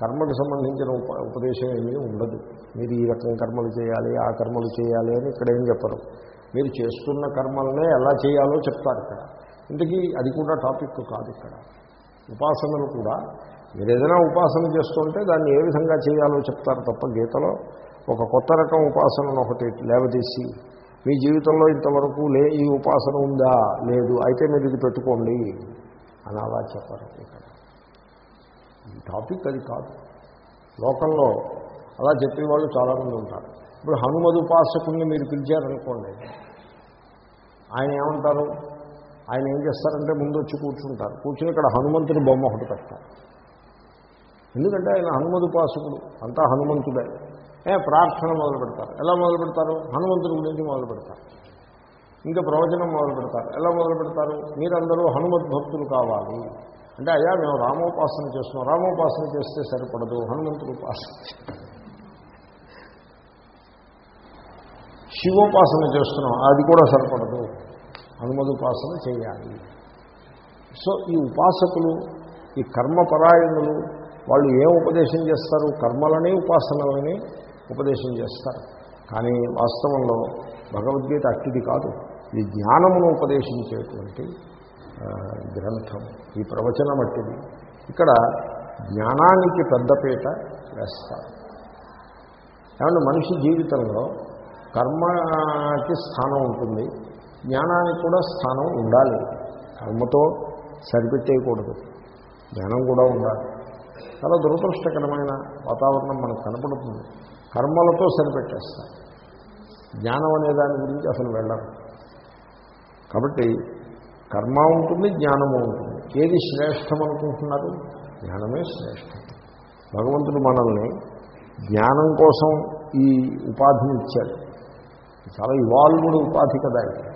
కర్మకు సంబంధించిన ఉప ఉపదేశం ఏమీ ఉండదు. మీరు ఈ రకం కర్మలు చేయాలి ఆ కర్మలు చేయాలి అని ఇక్కడ ఏం చెప్పరు. మీరు చేస్తున్న కర్మలనే ఎలా చేయాలో చెప్తారు ఇక్కడ. ఇంతకీ అది కూడా టాపిక్ కాదు ఇక్కడ. ఉపాసనలు కూడా మీరు ఏదైనా ఉపాసన చేస్తుంటే దాన్ని ఏ విధంగా చేయాలో చెప్తారు తప్ప గీతలో ఒక కొత్త రకం ఉపాసనను ఒకటి లేవదీసి మీ జీవితంలో ఇంతవరకు లే ఈ ఉపాసన ఉందా? లేదు. అయితే మీరు ఇది పెట్టుకోండి. అని అలా చెప్పారు. ఇక్కడ ఈ టాపిక్ అది కాదు. లోకంలో అలా చెప్పేవాళ్ళు చాలామంది ఉంటారు. ఇప్పుడు హనుమద్ ఉపాసకుల్ని మీరు పిలిచారనుకోండి. ఆయన ఏమంటారు? ఆయన ఏం చేస్తారంటే ముందు వచ్చి కూర్చుంటారు. కూర్చుని ఇక్కడ హనుమంతుని బొమ్మ ఒకటి పెడతారు. ఎందుకంటే ఆయన హనుమద్ ఉపాసకుడు. అంతా హనుమంతుడే. ప్రార్థన మొదలు పెడతారు. ఎలా మొదలు పెడతారు? హనుమంతుడి గురించి మొదలు పెడతారు. ఇంకా ప్రవచనం మొదలు పెడతారు. ఎలా మొదలు పెడతారు? మీరందరూ హనుమద్ భక్తులు కావాలి. అంటే అయ్యా మేము రామోపాసన చేస్తున్నాం. రామోపాసన చేస్తే సరిపడదు. హనుమంతుడు ఉపాసన శివోపాసన చేస్తున్నాం. అది కూడా సరిపడదు. హనుమదుపాసన చేయాలి. సో ఈ ఉపాసకులు ఈ కర్మపరాయణులు వాళ్ళు ఏం ఉపదేశం చేస్తారు? కర్మలని ఉపాసనలని ఉపదేశం చేస్తారు. కానీ వాస్తవంలో భగవద్గీత అట్టిది కాదు. ఇది జ్ఞానమును ఉపదేశించేటువంటి గ్రంథం. ఈ ప్రవచనం అట్టిది ఇక్కడ జ్ఞానానికి పెద్దపీట వేస్తారు. ఏమంటే మనిషి జీవితంలో కర్మకి స్థానం ఉంటుంది. జ్ఞానానికి కూడా స్థానం ఉండాలి. కర్మతో సరిపెట్టేయకూడదు. జ్ఞానం కూడా ఉండాలి. చాలా దురదృష్టకరమైన వాతావరణం మనకు కనపడుతుంది. కర్మలతో సరిపెట్టేస్తారు జ్ఞానం అనే దాని గురించి అసలు వెళ్ళరు. కాబట్టి కర్మ ఉంటుంది జ్ఞానము ఉంటుంది. ఏది శ్రేష్టం అనుకుంటున్నారు? జ్ఞానమే శ్రేష్టం. భగవంతుడు మనల్ని జ్ఞానం కోసం ఈ ఉపాధిని ఇచ్చాడు. చాలా ఇవాల్వ్డ్ ఉపాధి కదా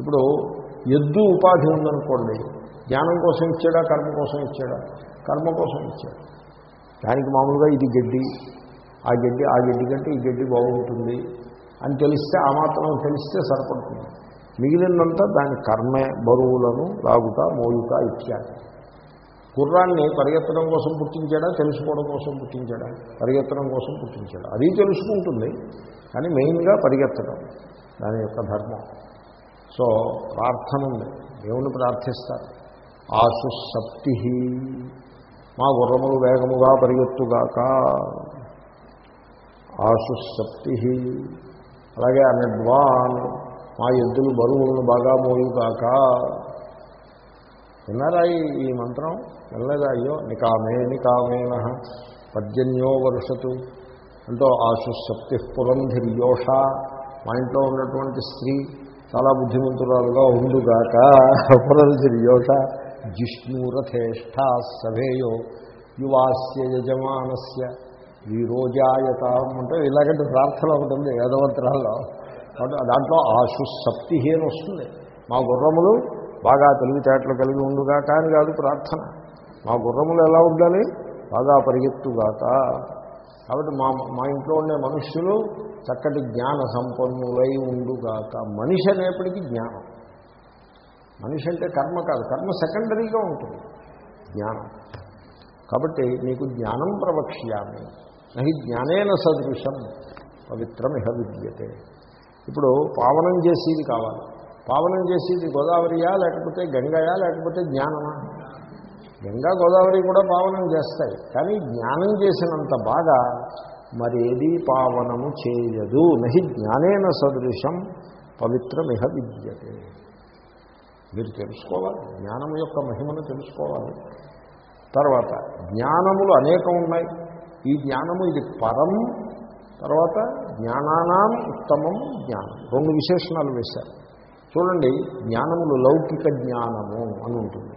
ఇప్పుడు ఎద్దు ఉపాధి ఉందనుకోండి జ్ఞానం కోసం ఇచ్చాడా కర్మ కోసం ఇచ్చాడా? కర్మ కోసం ఇచ్చాడు. దానికి మామూలుగా ఇది గడ్డి. ఆ గడ్డి ఆ గడ్డి కంటే ఈ గడ్డి బాగుంటుంది అని తెలిస్తే ఆ మాత్రం తెలిస్తే సరిపడుతుంది. మిగిలినంతా దాని కర్మే బరువులను లాగుట మోయుట ఇత్యాది. గుర్రాన్ని పరిగెత్తడం కోసం పుట్టించాడా? తెలుసుకోవడం కోసం పుట్టించాడా? పరిగెత్తడం కోసం పుట్టించాడా? అది తెలుసుకుంటుంది కానీ మెయిన్గా పరిగెత్తడం దాని యొక్క ధర్మం. సో ప్రార్థన ఉంది. దేవుని ప్రార్థిస్తారు. ఆశుసప్తి మా గుర్రములు వేగముగా పరిగెత్తుగాక. ఆశు సప్తి అలాగే అనడ్వాన్ మా ఎద్దులు బరువులను బాగా మోయుగాక విన్నారా ఈ- మంత్రం? వినలేదా? అయ్యో నికామే నికామేన పర్జన్యో వరుషతు. అంటూ ఆశు పురంధిర్యోష. మా ఇంట్లో ఉన్నటువంటి స్త్రీ చాలా బుద్ధిమంతురాలుగా ఉండుగాక పురంధిర్యోష జిష్ణురథేష్ఠ సభేయో. యువాస్య యజమానస్య. వీరోజాయతాం అంటే ఇలాగంటే ప్రార్థన ఒకటి ఉంది వేదమంత్రాల్లో. దాంట్లో ఆశు సప్తి అని వస్తుంది. మా గుర్రములు బాగా తెలివితేటలు కలిగి ఉండుగా కానీ కాదు ప్రార్థన. మా గుర్రములు ఎలా ఉండాలి? బాగా పరిగెత్తుగాక. కాబట్టి మా మా ఇంట్లో ఉండే మనుష్యులు చక్కటి జ్ఞాన సంపన్నులై ఉండుగాక. మనిషి అనేప్పటికీ జ్ఞానం. మనిషి అంటే కర్మ కాదు కర్మ సెకండరీగా ఉంటుంది. జ్ఞానం. కాబట్టి నీకు జ్ఞానం ప్రవక్ష్యామి. నహి జ్ఞానేన సదృశం ఇహ విద్యతే. ఇప్పుడు పావనం చేసేది కావాలి. పావనం చేసేది గోదావరియా లేకపోతే గంగయా లేకపోతే జ్ఞానమా? గంగా గోదావరి కూడా పావనం చేస్తాయి. కానీ జ్ఞానం చేసినంత బాగా మరేది పావనము చేయదు. నహి జ్ఞానేన సదృశం పవిత్రమిహ విద్యతే. మీరు తెలుసుకోవాలి. జ్ఞానం యొక్క మహిమను తెలుసుకోవాలి. తర్వాత జ్ఞానములు అనేకం ఉన్నాయి. ఈ జ్ఞానము ఇది పరం తర్వాత జ్ఞానానాం ఉత్తమం జ్ఞానం. రెండు విశేషణాలు వేశారు. చూడండి జ్ఞానములు లౌకిక జ్ఞానము అని ఉంటుంది.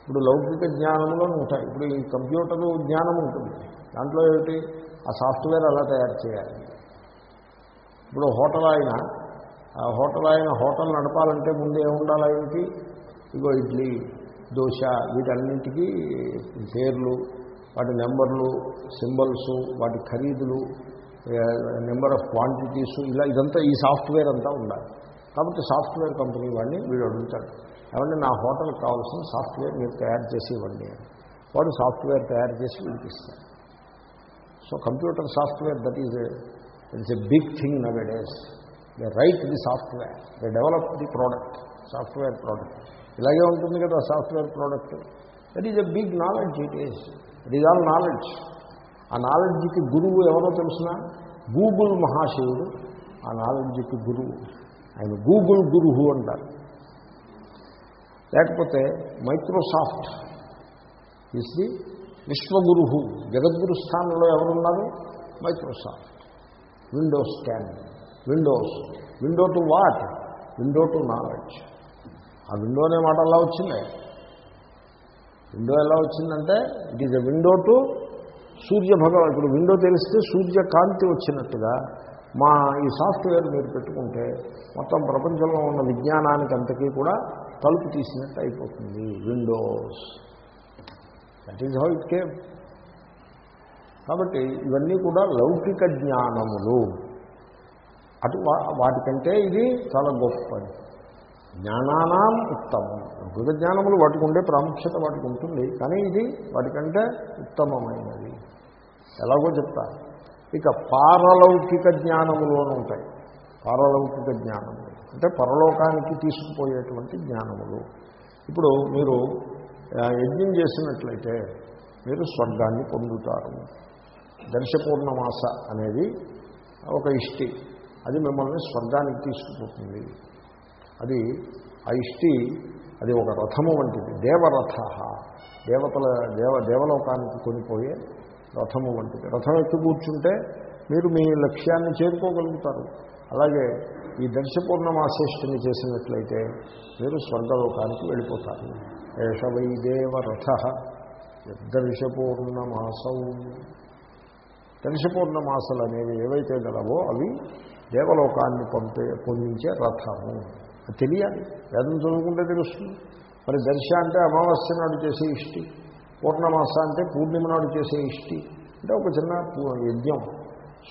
ఇప్పుడు లౌకిక జ్ఞానంలో ఉంటాయి. ఇప్పుడు ఈ కంప్యూటరు జ్ఞానం ఉంటుంది. దాంట్లో ఏమిటి? ఆ సాఫ్ట్వేర్ ఎలా తయారు చేయాలి. ఇప్పుడు హోటల్ ఆయన ఆ హోటల్ ఆయన హోటల్ నడపాలంటే ముందు ఏముండాలి ఆయనకి? ఇగో ఇడ్లీ దోశ వీటన్నింటికీ పేర్లు వాటి నెంబర్లు సింబల్స్ వాటి ఖరీదులు నెంబర్ ఆఫ్ క్వాంటిటీస్ ఇలా ఇదంతా ఈ సాఫ్ట్వేర్ అంతా ఉండాలి. కాబట్టి సాఫ్ట్వేర్ కంపెనీ వాడిని వీడు అడుగుతాడు. ఏమంటే నా హోటల్కి కావాల్సిన సాఫ్ట్వేర్ మీరు తయారు చేసి ఇవ్వండి వాడు సాఫ్ట్వేర్ తయారు చేసి వినిపిస్తాడు so computer software that is it's a big thing nowadays they write the software. They develop the product. Software product. ఇలాగే ఉంటుంది కదా software product. That is a big knowledge it is. It is all knowledge ఆ నాలెడ్జ్కి గురువు ఎవరో తెలిసిన? గూగుల్ మహాశివుడు. ఆ నాలెడ్జ్కి గురువు. ఆయన గూగుల్ గురువు అంటారు. లేకపోతే మైక్రోసాఫ్ట్ ఇస్ ది విశ్వగురు జగద్గురు స్థానంలో ఎవరున్నారు? Microsoft Windows ten Windows window to what window to knowledge ఆ విండో అనే మాట అలా వచ్చింది. విండో ఎలా వచ్చిందంటే it is a window to Surya Bhagwan ఇప్పుడు విండో తెలిస్తే సూర్యకాంతి వచ్చినట్టుగా మా ఈ సాఫ్ట్వేర్ మీరు పెట్టుకుంటే మొత్తం ప్రపంచంలో ఉన్న విజ్ఞానానికి అంతకీ కూడా తలుపు తీసినట్టు అయిపోతుంది Windows. That is how it came కాబట్టి ఇవన్నీ కూడా లౌకిక జ్ఞానములు. అటు వా- వాటికంటే ఇది చాలా గొప్పది. జ్ఞానానాం ఉత్తమం. లౌకిక జ్ఞానములు వాటికి ఉండే ప్రాముఖ్యత వాటికి ఉంటుంది. కానీ ఇది వాటికంటే ఉత్తమమైనది. ఎలాగో చెప్తా. ఇక పారలౌకిక జ్ఞానములోనూ ఉంటాయి. పారలౌకిక జ్ఞానములు. అంటే పరలోకానికి తీసుకుపోయేటువంటి జ్ఞానములు. ఇప్పుడు మీరు యజ్ఞం చేసినట్లయితే మీరు స్వర్గాన్ని పొందుతారు. దర్శపూర్ణమాస అనేది ఒక ఇష్టి. అది మిమ్మల్ని స్వర్గానికి తీసుకుపోతుంది. అది ఆ ఇష్టి అది ఒక రథము వంటిది. దేవరథ దేవతల దేవ దేవలోకానికి కొనిపోయే రథము వంటిది. రథం ఎక్కి కూర్చుంటే మీరు మీ లక్ష్యాన్ని చేరుకోగలుగుతారు. అలాగే ఈ దర్శపూర్ణమాశేష్టిని చేసినట్లయితే మీరు స్వర్గలోకానికి వెళ్ళిపోతారు. ఏష వై దేవరథ. దర్శపూర్ణమాసం దర్శపూర్ణమాసలు అనేవి ఏవైతే గలవో అవి దేవలోకాన్ని పంపే పొందించే రథము. తెలియాలి. వేదం చదువుకుంటే తెలుస్తుంది. మరి దర్శ అంటే అమావాస్య నాడు చేసే ఇష్టి పూర్ణమాస అంటే పూర్ణిమ నాడు చేసే ఇష్టి అంటే ఒక చిన్న యజ్ఞం.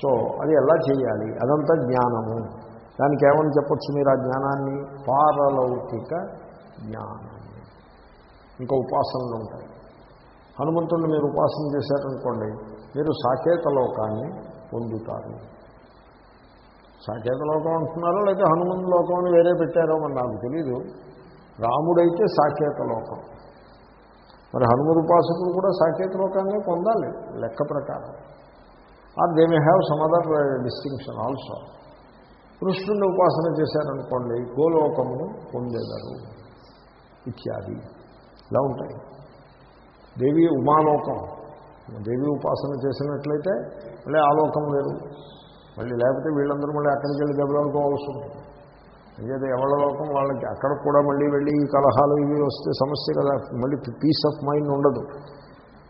సో అది ఎలా చేయాలి? అదంతా జ్ఞానము. దానికి ఏమని చెప్పొచ్చు మీరు ఆ జ్ఞానాన్ని? పారలౌకిక జ్ఞానం ఇంకా ఉపాసనలు ఉంటాయి. హనుమంతుడిని మీరు ఉపాసన చేశారనుకోండి మీరు సాకేత లోకాన్ని పొందుతారు. సాకేత లోకం అంటున్నారో? లేకపోతే హనుమంత లోకం అని వేరే పెట్టారో మరి నాకు తెలీదు. రాముడైతే సాకేత లోకం మరి హనుమన్ ఉపాసకులు కూడా సాకేత లోకాన్ని పొందాలి లెక్క ప్రకారం. Are they may have some other uh, distinction also. కృష్ణుని ఉపాసన చేశారనుకోండి గోలోకమును పొందేదారు. ఇత్యాది. ఇలా ఉంటాయి. దేవి ఉమాలోకం. దేవి ఉపాసన చేసినట్లయితే మళ్ళీ ఆలోకం లేదు మళ్ళీ లేకపోతే వీళ్ళందరూ మళ్ళీ అక్కడికి వెళ్ళి దెబ్బలాడుకోవాల్సి ఉంటుంది. అంచేతే ఎవరి లోకం వాళ్ళకి అక్కడ కూడా మళ్ళీ వెళ్ళి ఈ కలహాలు ఇవి వస్తే సమస్య కదా. మళ్ళీ పీస్ ఆఫ్ మైండ్ ఉండదు.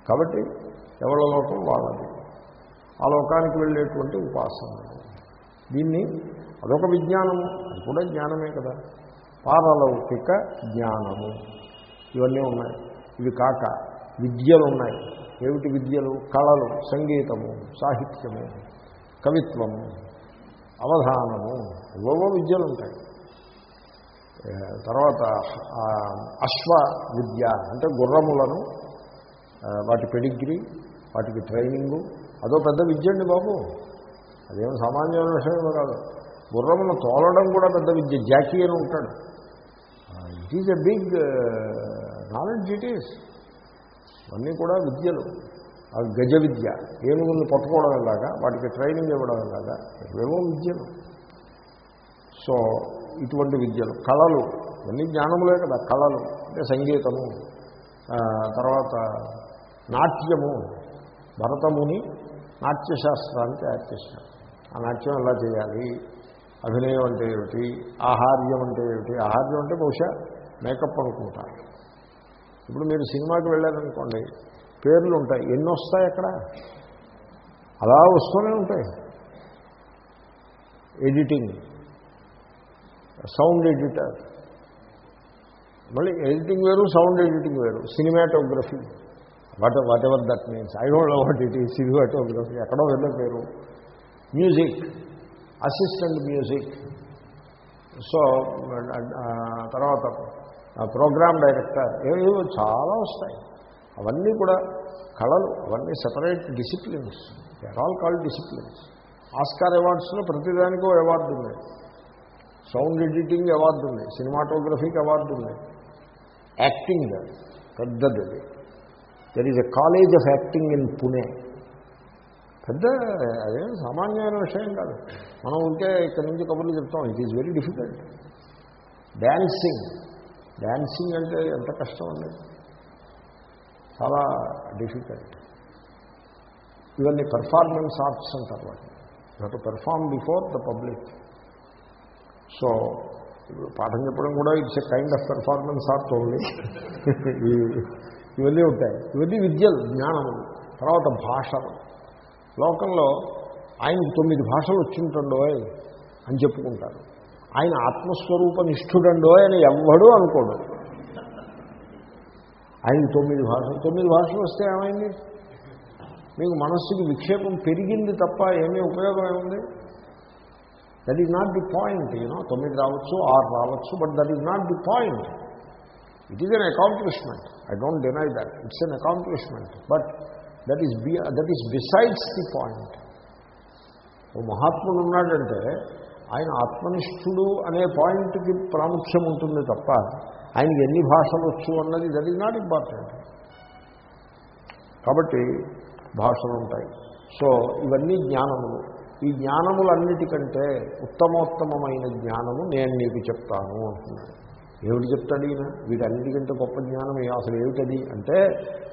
కాబట్టి ఎవరి లోకం వాళ్ళది. ఆ లోకానికి వెళ్ళేటువంటి ఉపాసన. దీన్ని అదొక విజ్ఞానము. అది కూడా జ్ఞానమే కదా. పారలౌకిక జ్ఞానము. ఇవన్నీ ఉన్నాయి. ఇవి కాక విద్యలు ఉన్నాయి. ఏమిటి విద్యలు? కళలు సంగీతము సాహిత్యము. కవిత్వము అవధానము ఏవో విద్యలు ఉంటాయి తర్వాత అశ్వ విద్య అంటే గుర్రములను వాటి పెడిగ్రీ వాటికి ట్రైనింగు అదో పెద్ద విద్య అండి బాబు. అదేం సామాన్యమైన విషయం కాదు. గుర్రమును తోలడం కూడా పెద్ద విద్య. జాకీ అని ఉంటాడు. It is a big knowledge it is అన్నీ కూడా విద్యలు. ఆ గజ విద్య. ఏనుగులను పట్టుకోవడం ఎలాగా? వాటికి ట్రైనింగ్ ఇవ్వడం ఎలాగా? ఏవో విద్యలు. సో ఇటువంటి విద్యలు. కళలు. ఇవన్నీ జ్ఞానములే కదా కళలు. అంటే సంగీతము. తర్వాత నాట్యము. భరతముని నాట్యశాస్త్రానికి తయారు ఆ నాట్యం ఎలా చేయాలి? అభినయం అంటే ఏమిటి? ఆహార్యం అంటే ఏమిటి? ఆహార్యం అంటే బహుశా మేకప్ అనుకుంటారు. ఇప్పుడు మీరు సినిమాకి వెళ్ళారనుకోండి పేర్లు ఉంటాయి ఎన్ని వస్తాయి అక్కడ? అలా వస్తూనే ఉంటాయి. ఎడిటింగ్. Sound editor. మళ్ళీ ఎడిటింగ్ వేరు సౌండ్ ఎడిటింగ్ వేరు. Cinematography. What whatever that means. I don't know what it ఈ సినిమాటోగ్రఫీ. ఎక్కడో వెళ్ళే పేరు. మ్యూజిక్. Assistant music. సో తర్వాత ప్రోగ్రామ్ డైరెక్టర్. ఏవో చాలా వస్తాయి. అవన్నీ కూడా కళలు అవన్నీ separate disciplines are all called disciplines Oscar అవార్డ్స్లో ప్రతిదానికో అవార్డు ఉంది. సౌండ్ ఎడిటింగ్ అవార్డు ఉంది. సినిమాటోగ్రఫీకి అవార్డు ఉంది. యాక్టింగ్ పెద్దది there is a college of acting in Pune పెద్ద అదేం సామాన్యమైన విషయం కాదు. మనం ఉంటే ఇక్కడి నుంచి కబుర్లు చెప్తాం. It is very difficult dancing dancing అంటే ఎంత కష్టం అండి? చాలా డిఫికల్ట్ ఇవన్నీ పెర్ఫార్మెన్స్ ఆర్ట్స్ అంటారు వాటిని. You to perform before the public so పాఠం చెప్పడం కూడా it's a kind of performance art only ఇవన్నీ ఉంటాయి. ఇవన్నీ విద్యలు జ్ఞానములు తర్వాత భాషలు. లోకంలో ఆయనకు తొమ్మిది భాషలు వచ్చింటుండోయ్ అని చెప్పుకుంటారు. ఆయన ఆత్మస్వరూప నిష్ఠుడండోయ్ అని ఎవ్వడూ అనుకోడు. ఆయనకు తొమ్మిది భాషలు తొమ్మిది భాషలు వస్తే ఏమైంది? మీకు మనస్సుకి విక్షేపం పెరిగింది తప్ప ఏమీ ఉపయోగం ఏముంది? That is not the point you know తొమ్మిది రావచ్చు ఆరు రావచ్చు but that is not the point it is an accomplishment I don't deny that it's an accomplishment but that is be that is besides the point ఓ మహాత్ముడు ఉన్నాడంటే ఆయన ఆత్మనిష్ఠుడు అనే పాయింట్కి ప్రాముఖ్యం ఉంటుంది తప్ప ఆయనకి ఎన్ని భాషలు వచ్చు అన్నది దట్ ఈజ్ నాట్ ఇంపార్టెంట్ కాబట్టి భాషలు ఉంటాయి. సో ఇవన్నీ జ్ఞానములు. ఈ జ్ఞానములన్నిటికంటే ఉత్తమోత్తమమైన జ్ఞానము నేను నీకు చెప్తాను అంటున్నాను ఏమిటి చెప్తాడు ఈయన? వీటన్నిటికంటే గొప్ప జ్ఞానం అసలు ఏమిటది? అంటే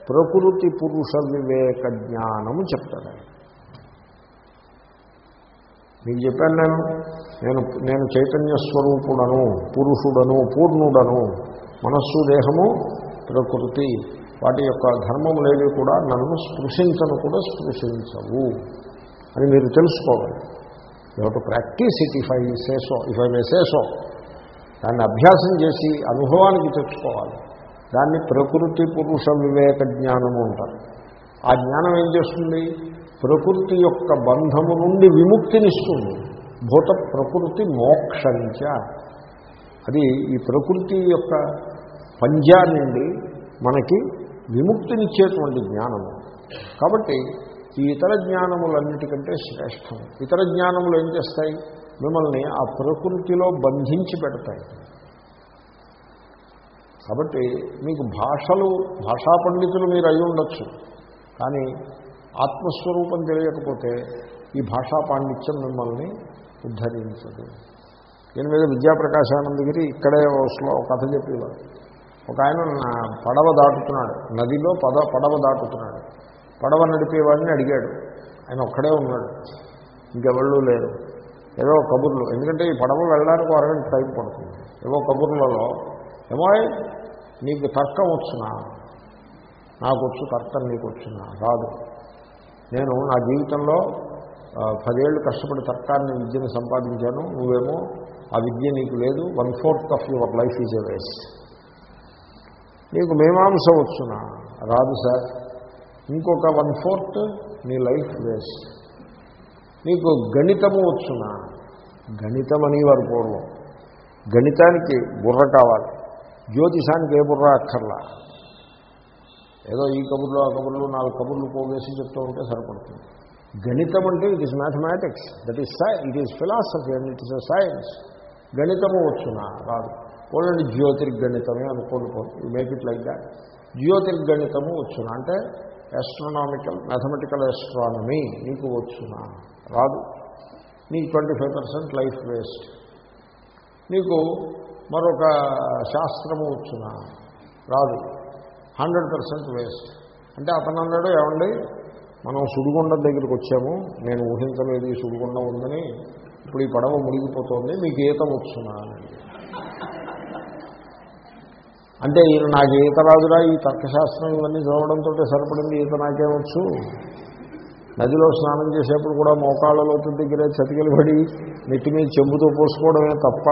ప్రకృతి పురుష వివేక జ్ఞానము చెప్తాడు మీకు చెప్పాను నేను? నేను నేను చైతన్య స్వరూపుడను పురుషుడను పూర్ణుడను మనస్సు దేహము ప్రకృతి వాటి యొక్క ధర్మములేవి కూడా నన్ను స్పృశించను కూడా స్పృశించవు అని మీరు తెలుసుకోవాలి. You to practice it if I say so if I may say so దాన్ని అభ్యాసం చేసి అనుభవానికి తెచ్చుకోవాలి. దాన్ని ప్రకృతి పురుష వివేక జ్ఞానము అంటారు. ఆ జ్ఞానం ఏం చేస్తుంది? ప్రకృతి యొక్క బంధము నుండి విముక్తినిస్తుంది. భూత ప్రకృతి మోక్షంచ. అది ఈ ప్రకృతి యొక్క పంజా నుండి మనకి విముక్తినిచ్చేటువంటి జ్ఞానము. కాబట్టి ఈ ఇతర జ్ఞానములన్నిటికంటే శ్రేష్టం. ఇతర జ్ఞానములు ఏం చేస్తాయి? మిమ్మల్ని ఆ ప్రకృతిలో బంధించి పెడతాయి. కాబట్టి మీకు భాషలు భాషా పండితులు మీరు అయి ఉండొచ్చు. కానీ ఆత్మస్వరూపం తెలియకపోతే ఈ భాషా పాండిత్యం మిమ్మల్ని ఉద్ధరించదు. దీని మీద విద్యాప్రకాశానందగిరి ఇక్కడే ఒక కథ చెప్పేవారు. ఒక ఆయన పడవ దాటుతున్నాడు. నదిలో పద పడవ దాటుతున్నాడు. పడవ నడిపేవాడిని అడిగాడు. ఆయన ఒక్కడే ఉన్నాడు. ఇంకెవళ్ళు లేరు. ఏదో కబుర్లు. ఎందుకంటే ఈ పడవ వెళ్ళడానికి అరగంట టైం పడుతుంది. ఏవో కబుర్లలో ఏమో నీకు తర్కం వచ్చునా? నాకు వచ్చు తర్కం నీకు వచ్చునా రాదు. నేను నా జీవితంలో పదేళ్ళు కష్టపడి తర్కాన్ని విద్యను సంపాదించాను. నువ్వేమో ఆ విద్య నీకు లేదు. One fourth of your life is a waste. నీకు మేమాంస వచ్చునా రాదు సార్. ఇంకొక వన్ ఫోర్త్ నీ లైఫ్ వేస్ట్. నీకు గణితము వచ్చునా? గణితం అనేవారు పూర్వం గణితానికి బుర్ర కావాలి. జ్యోతిషానికి ఏ బుర్ర అక్కర్లా? ఏదో ఈ కబుర్లు ఆ కబుర్లు నాలుగు కబుర్లు పోగేసి చెప్తూ ఉంటే సరిపడుతుంది. గణితం అంటే it is mathematics that is say it is philosophy and it is a science గణితము వచ్చునా? రాదు. పోలండి జ్యోతిర్గణితమే అనుకోండి మేక్ ఇట్ లైక్ దాట్ జ్యోతిర్గణితము వచ్చునా? అంటే ఎస్ట్రానామికల్ మ్యాథమెటికల్ ఆస్ట్రానమీ నీకు వచ్చునా? రాదు. నీకు twenty five percent life waste నీకు మరొక శాస్త్రము వచ్చునా? రాదు. హండ్రెడ్ పర్సెంట్ వేస్ట్ అంటే అతను అన్నాడు ఏమండి? మనం సుడిగుండం దగ్గరికి వచ్చాము. నేను ఊహించలేదు ఈ సుడిగుండం ఉందని. ఇప్పుడు ఈ పడవ మునిగిపోతుంది. మీకు ఈత వచ్చునా? అని అడిగాడు. అంటే ఈయన నాకు ఈత రాదురా ఈ తర్కశాస్త్రం ఇవన్నీ చదవడంతో సరిపడింది ఈత నాకేమొచ్చు నదిలో స్నానం చేసేప్పుడు కూడా మోకాళ్ళ లోతు దగ్గరే చతికిలు పడి నెట్టి మీద చెంబుతో పోసుకోవడమే తప్ప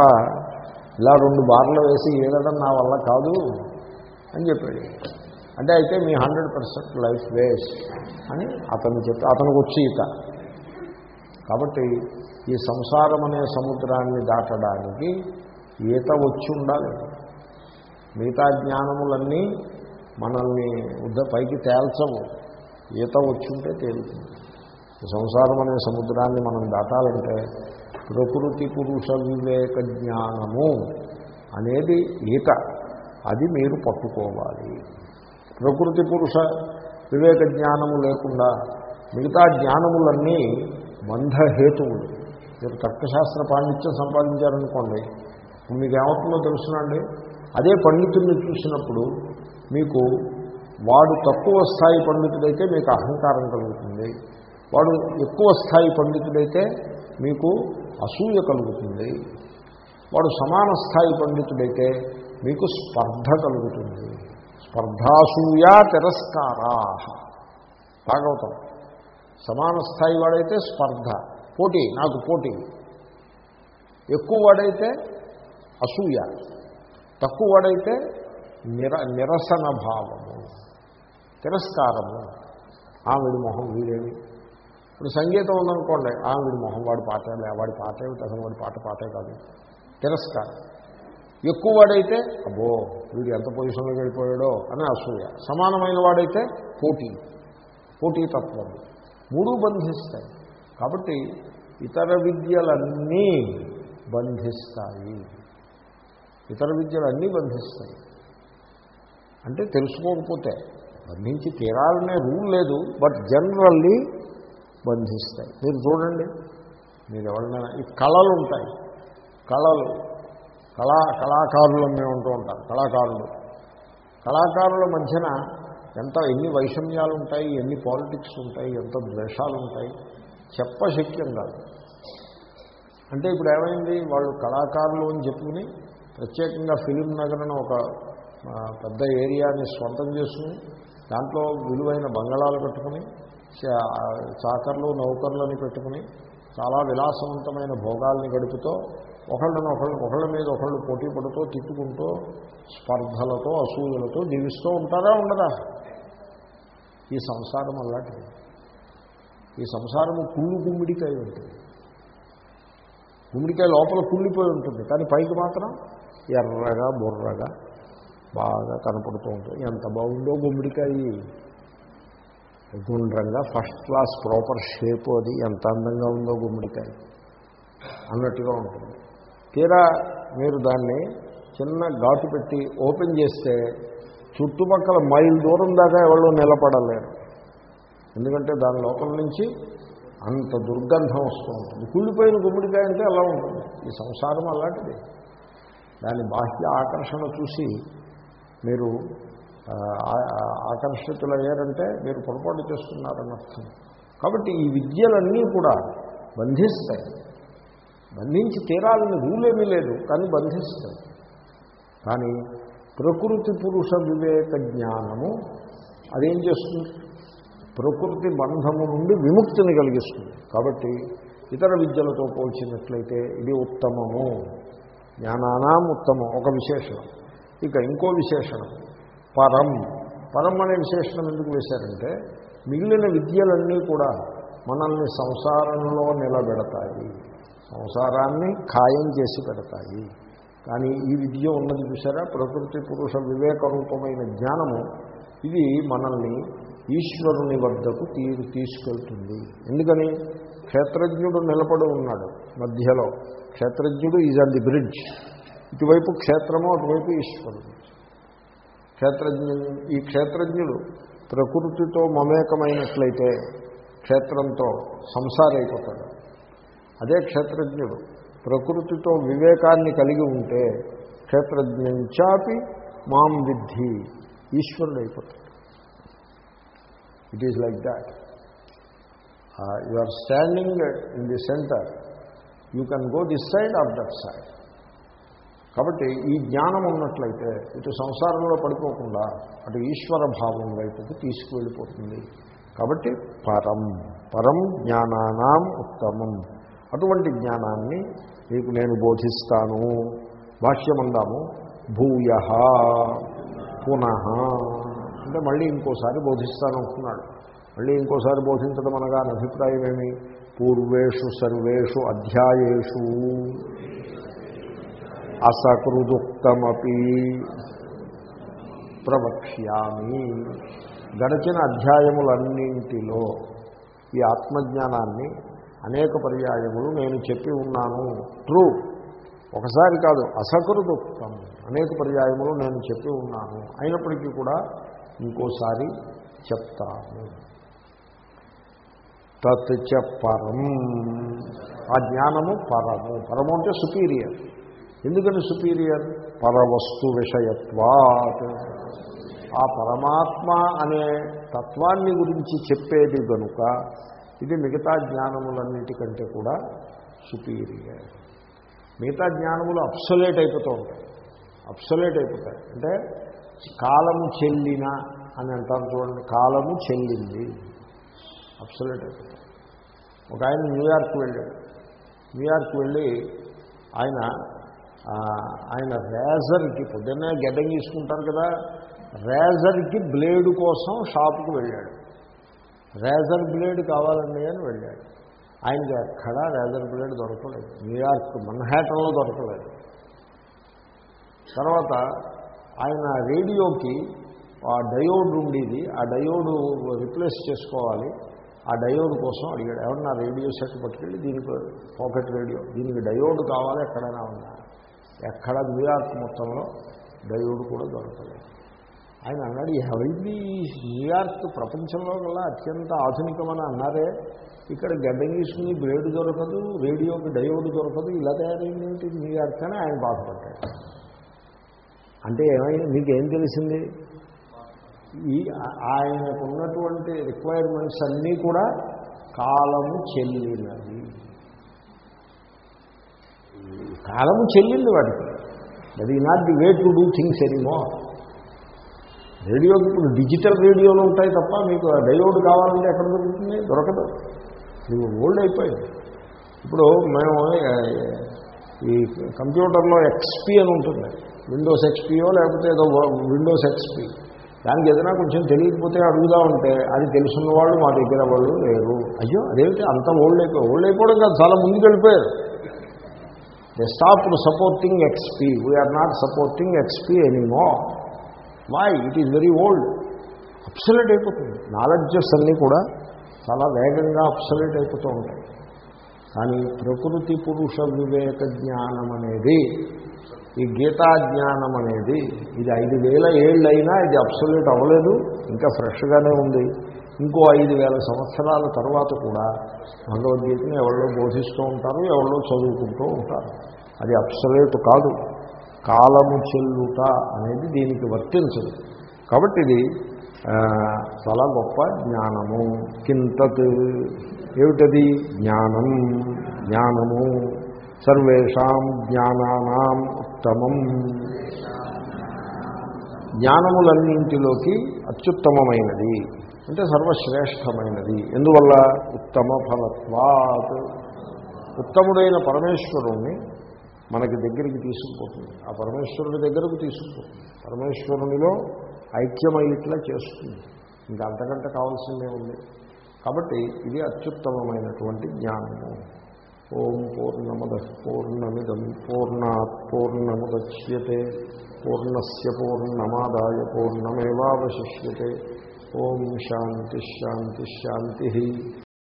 ఇలా రెండు బార్లు వేసి ఏదడం నా వల్ల కాదు అని చెప్పాడు. అంటే అయితే మీ హండ్రెడ్ పర్సెంట్ లైఫ్ వేస్ట్ అని అతను చెప్తే అతనికి వచ్చి ఈత. కాబట్టి ఈ సంసారం అనే సముద్రాన్ని దాటడానికి ఈత వచ్చి ఉండాలి. మిగతా జ్ఞానములన్నీ మనల్ని ఉద్ద పైకి తేల్చవు. ఈత వచ్చుంటే తేలుతుంది. సంసారం అనే సముద్రాన్ని మనం దాటాలంటే ప్రకృతి పురుష వివేక జ్ఞానము అనేది ఈత. అది మీరు పట్టుకోవాలి. ప్రకృతి పురుష వివేక జ్ఞానము లేకుండా మిగతా జ్ఞానములన్నీ బంధహేతువులు. మీరు తర్కశాస్త్ర పాండిత్యం సంపాదించారనుకోండి మీకు ఏమవుతుందో తెలుసునండి? అదే పండితుడిని చూసినప్పుడు మీకు వాడు తక్కువ స్థాయి పండితుడైతే మీకు అహంకారం కలుగుతుంది. వాడు ఎక్కువ స్థాయి పండితుడైతే మీకు అసూయ కలుగుతుంది. వాడు సమాన స్థాయి పండితుడైతే మీకు స్పర్ధ కలుగుతుంది. స్పర్ధాసూయ తిరస్కారా భాగవతం సమాన స్థాయి వాడైతే స్పర్ధ. పోటీ నాకు పోటీ. ఎక్కువ వాడైతే అసూయ. తక్కువ వాడైతే నిర నిరసన భావము తిరస్కారము. ఆ వీడి మొహం వీడేమి? ఇప్పుడు సంగీతం ఉందనుకోండి ఆ వీడి మొహం వాడి పాట వాడి పాట ఏమిటి అసలు వాడి పాట పాటే కాదు. తిరస్కారం. ఎక్కువ వాడైతే అబ్బో వీడు ఎంత పొజిషన్లోకి వెళ్ళిపోయాడో అని అసూయ. సమానమైన వాడైతే పోటీ పోటీ తత్వం. మూడు బంధిస్తాయి. కాబట్టి ఇతర విద్యలన్నీ బంధిస్తాయి. ఇతర విద్యలు అన్నీ బంధిస్తాయి. అంటే తెలుసుకోకపోతే బంధించి తీరాలనే రూల్ లేదు బట్ జనరల్లీ బంధిస్తాయి. మీరు చూడండి మీరు ఎవరైనా ఈ కళలు ఉంటాయి. కళలు కళా కళాకారులు మేము ఉంటూ ఉంటాం కళాకారులు. కళాకారుల మధ్యన ఎంత ఎన్ని వైషమ్యాలు ఉంటాయి ఎన్ని పాలిటిక్స్ ఉంటాయి ఎంత ద్వేషాలు ఉంటాయి చెప్పశక్యం కాదు. అంటే ఇప్పుడు ఏమైంది? వాళ్ళు కళాకారులు అని చెప్పుకుని ప్రత్యేకంగా ఫిలిం నగర్ అని ఒక పెద్ద ఏరియాని స్వంతం చేసుకుని దాంట్లో విలువైన బంగళాలు పెట్టుకుని చాకర్లు నౌకర్లని పెట్టుకుని చాలా విలాసవంతమైన భోగాల్ని గడుపుతో ఒకళ్ళని ఒకళ్ళు ఒకళ్ళ మీద ఒకళ్ళు పోటీ పడుతూ తిట్టుకుంటూ స్పర్ధలతో అసూయలతో జీవిస్తూ ఉంటారా ఉండదా? ఈ సంసారం అలాంటిది. ఈ సంసారము కుళ్ళు గుమ్మిడికాయ ఉంటుంది. గుమ్మిడికాయ లోపల కుళ్ళిపోయి ఉంటుంది. కానీ పైకి మాత్రం ఎర్రగా బుర్రగా బాగా కనపడుతూ ఉంటుంది. ఎంత బాగుందో గుమ్మడికాయ. గుండ్రంగా ఫస్ట్ క్లాస్ ప్రాపర్ షేప్ అది. ఎంత అందంగా ఉందో గుమ్మడికాయ. అన్నట్టుగా ఉంటుంది. తీరా మీరు దాన్ని చిన్న ఘాటు పెట్టి ఓపెన్ చేస్తే చుట్టుపక్కల మైల్ దూరం దాకా ఎవరు నిలబడలేరు. ఎందుకంటే దాని లోపల నుంచి అంత దుర్గంధం వస్తూ ఉంటుంది. కుళ్ళిపోయిన గుమ్మడికాయ అంటే అలా ఉంటుంది. ఈ సంసారం అలాంటిది. దాని బాహ్య ఆకర్షణ చూసి మీరు ఆ, ఆకర్షితులయ్యారంటే మీరు పొరపాటు చేస్తున్నారని అర్థం. కాబట్టి ఈ విద్యలన్నీ కూడా బంధిస్తాయి. బంధించి తీరాలని రూలేమీ లేదు కానీ బంధిస్తాయి. కానీ ప్రకృతి పురుష వివేక జ్ఞానము అదేం చేస్తుంది? ప్రకృతి బంధము నుండి విముక్తిని కలిగిస్తుంది. కాబట్టి ఇతర విద్యలతో పోల్చినట్లయితే ఇది ఉత్తమము. జ్ఞానానాం ఉత్తమం. ఒక విశేషణం. ఇక ఇంకో విశేషణం. పరం. పరం అనే విశేషణం ఎందుకు వేశారంటే మిగిలిన విద్యలన్నీ కూడా మనల్ని సంసారంలో నిలబెడతాయి. సంసారాన్ని ఖాయం చేసి పెడతాయి. కానీ ఈ విద్య ఉన్నది చూసారా? ప్రకృతి పురుష వివేక రూపమైన జ్ఞానము. ఇది మనల్ని ఈశ్వరుని వద్దకు తీరు తీసుకెళ్తుంది. ఎందుకని? క్షేత్రజ్ఞుడు నిలబడి ఉన్నాడు మధ్యలో. క్షేత్రజ్ఞుడు ఈజ్ ఆన్ ది బ్రిడ్జ్ ఇటువైపు క్షేత్రము అటువైపు ఈశ్వరుడు. క్షేత్రజ్ఞ ఈ క్షేత్రజ్ఞుడు ప్రకృతితో మమేకమైనట్లయితే క్షేత్రంతో సంసారైపోతాడు. అదే క్షేత్రజ్ఞుడు ప్రకృతితో వివేకాన్ని కలిగి ఉంటే క్షేత్రజ్ఞంచాపి మాం విద్ధి ఈశ్వరుడు అయిపోతాడు it is like that you are standing in the centre you can go this side of that side కాబట్టి ఈ జ్ఞానం ఉన్నట్లయితే ఇటు సంసారంలో పడిపోకుండా అటు ఈశ్వర భావం వైపుకి తీసుకువెళ్ళిపోతుంది కాబట్టి పరం పరం జ్ఞానానాం ఉత్తమం అటువంటి జ్ఞానాన్ని మీకు నేను బోధిస్తాను భాష్యమందాము భూయ పునః అంటే మళ్ళీ ఇంకోసారి బోధిస్తాను అంటున్నాడు. మళ్ళీ ఇంకోసారి బోధించడం అనగా అభిప్రాయం ఏమి? పూర్వేషు సర్వేషు అధ్యాయేషు. అసకృదుక్తమీ ప్రవక్ష్యామి. గడచిన అధ్యాయములన్నింటిలో ఈ ఆత్మజ్ఞానాన్ని అనేక పర్యాయములు నేను చెప్పి ఉన్నాను. ట్రూ. ఒకసారి కాదు అసకృదుక్తం అనేక పర్యాయములు నేను చెప్పి ఉన్నాను. అయినప్పటికీ కూడా ఇంకోసారి చెప్తాను. తత్ చ పరం. ఆ జ్ఞానము పరము. పరము అంటే సుపీరియర్. ఎందుకని సుపీరియర్? పరవస్తు విషయత్వాత్. ఆ పరమాత్మ అనే తత్వాన్ని గురించి చెప్పేది కనుక ఇది మిగతా జ్ఞానములన్నిటికంటే కూడా సుపీరియర్. మిగతా జ్ఞానములు అప్సలేట్ అయిపోతూ ఉంటాయి. అప్సలేట్ అయిపోతాయి. అంటే కాలము చెల్లిన అని అంటారు చూడండి కాలము చెల్లింది. అప్సలేట్ ఒక ఆయన న్యూయార్క్ వెళ్ళాడు. న్యూయార్క్ వెళ్ళి ఆయన ఆయన రేజర్కి పొద్దున్నే గడ్డం తీసుకుంటారు కదా రేజర్కి బ్లేడ్ కోసం షాప్కి వెళ్ళాడు. రేజర్ బ్లేడ్ కావాలండి అని వెళ్ళాడు. ఆయనకి ఎక్కడా రేజర్ బ్లేడ్ దొరకలేదు. న్యూయార్క్ మన్హాటన్లో దొరకలేదు. తర్వాత ఆయన రేడియోకి ఆ డయోడ్ ఉండేది. ఆ డయోడు రిప్లేస్ చేసుకోవాలి. ఆ డయోడ్ కోసం అడిగాడు ఎవరన్నా రేడియో సెట్ పట్టుకెళ్ళి దీనికి పాకెట్ రేడియో దీనికి డయోడ్ కావాలి ఎక్కడైనా ఉన్నా ఎక్కడ న్యూయార్క్ మొత్తంలో డయోడ్ కూడా దొరకలేదు. ఆయన అన్నాడు ఎవరిది న్యూయార్క్ ప్రపంచంలో గల అత్యంత ఆధునికమని అన్నారే. ఇక్కడ గడ్డంగీసుకుని బ్లేడ్ దొరకదు రేడియోకి డయోడ్ దొరకదు ఇలా తయారైంది న్యూయార్క్ అని ఆయన బాధపడ్డాడు. అంటే ఏమైనా మీకేం తెలిసింది? ఈ ఆయనకు ఉన్నటువంటి రిక్వైర్మెంట్స్ అన్నీ కూడా కాలము చెల్లినది కాలము చెల్లింది వాటికి that is not the way to do things anymore రేడియోకి ఇప్పుడు డిజిటల్ రేడియోలు ఉంటాయి తప్ప మీకు డయోడ్ కావాలంటే ఎక్కడ దొరుకుతుంది? దొరకదు. మీకు ఓల్డ్ అయిపోయింది. ఇప్పుడు మేము ఈ కంప్యూటర్లో ఎక్స్పీ అని ఉంటుంది. విండోస్ ఎక్స్పీయో లేకపోతే ఏదో విండోస్ ఎక్స్పీ దానికి ఏదైనా కొంచెం తెలియకపోతే అడుగుదా ఉంటే అది తెలుసున్న వాళ్ళు మా దగ్గర వాళ్ళు లేరు. అయ్యో అదేమిటి? అంత ఓల్డ్ అయిపోయి ఓల్డ్ అయిపోవడం కాదు చాలా ముందుకు వెళ్ళిపోయారు they stop supporting XP we are not supporting XP anymore why it is very old obsolete అయిపోతుంది. నాలెడ్జెస్ అన్నీ కూడా చాలా వేగంగా అప్సలేట్ అయిపోతూ ఉంటాయి. కానీ ప్రకృతి పురుష వివేక జ్ఞానం అనేది ఈ గీతాజ్ఞానం అనేది ఇది ఐదు వేల ఏళ్ళైనా ఇది అబ్సల్యూట్ అవ్వలేదు ఇంకా ఫ్రెష్గానే ఉంది. ఇంకో ఐదు వేల సంవత్సరాల తర్వాత కూడా భగవద్గీతను ఎవరో బోధిస్తూ ఉంటారు ఎవరో చదువుకుంటూ ఉంటారు. అది అప్సలేట్ కాదు. కాలము చెల్లుట అనేది దీనికి వర్తించదు. కాబట్టి ఇది చాలా గొప్ప జ్ఞానము. కింతత్ ఏమిటది? జ్ఞానం. జ్ఞానము. సర్వేషాం జ్ఞానానాం ఉత్తమం. జ్ఞానములన్నింటిలోకి అత్యుత్తమమైనది. అంటే సర్వశ్రేష్టమైనది. ఎందువల్ల? ఉత్తమ ఫలత్వాత్ ఉత్తముడైన పరమేశ్వరుణ్ణి మనకి దగ్గరికి తీసుకుపోతుంది. ఆ పరమేశ్వరుని దగ్గరకు తీసుకుపోతుంది. పరమేశ్వరునిలో ఐక్యమయ్యేట్లా చేస్తుంది. ఇంకా అంతకంటే కావాల్సిందే ఉంది కాబట్టి ఇది అత్యుత్తమమైనటువంటి జ్ఞానము. ఓం పూర్ణమద పూర్ణమిదం పూర్ణాత్ పూర్ణముద్యతే పూర్ణస్ పూర్ణమాదాయ పూర్ణమేవాశిష్యతే ఓం శాంతి.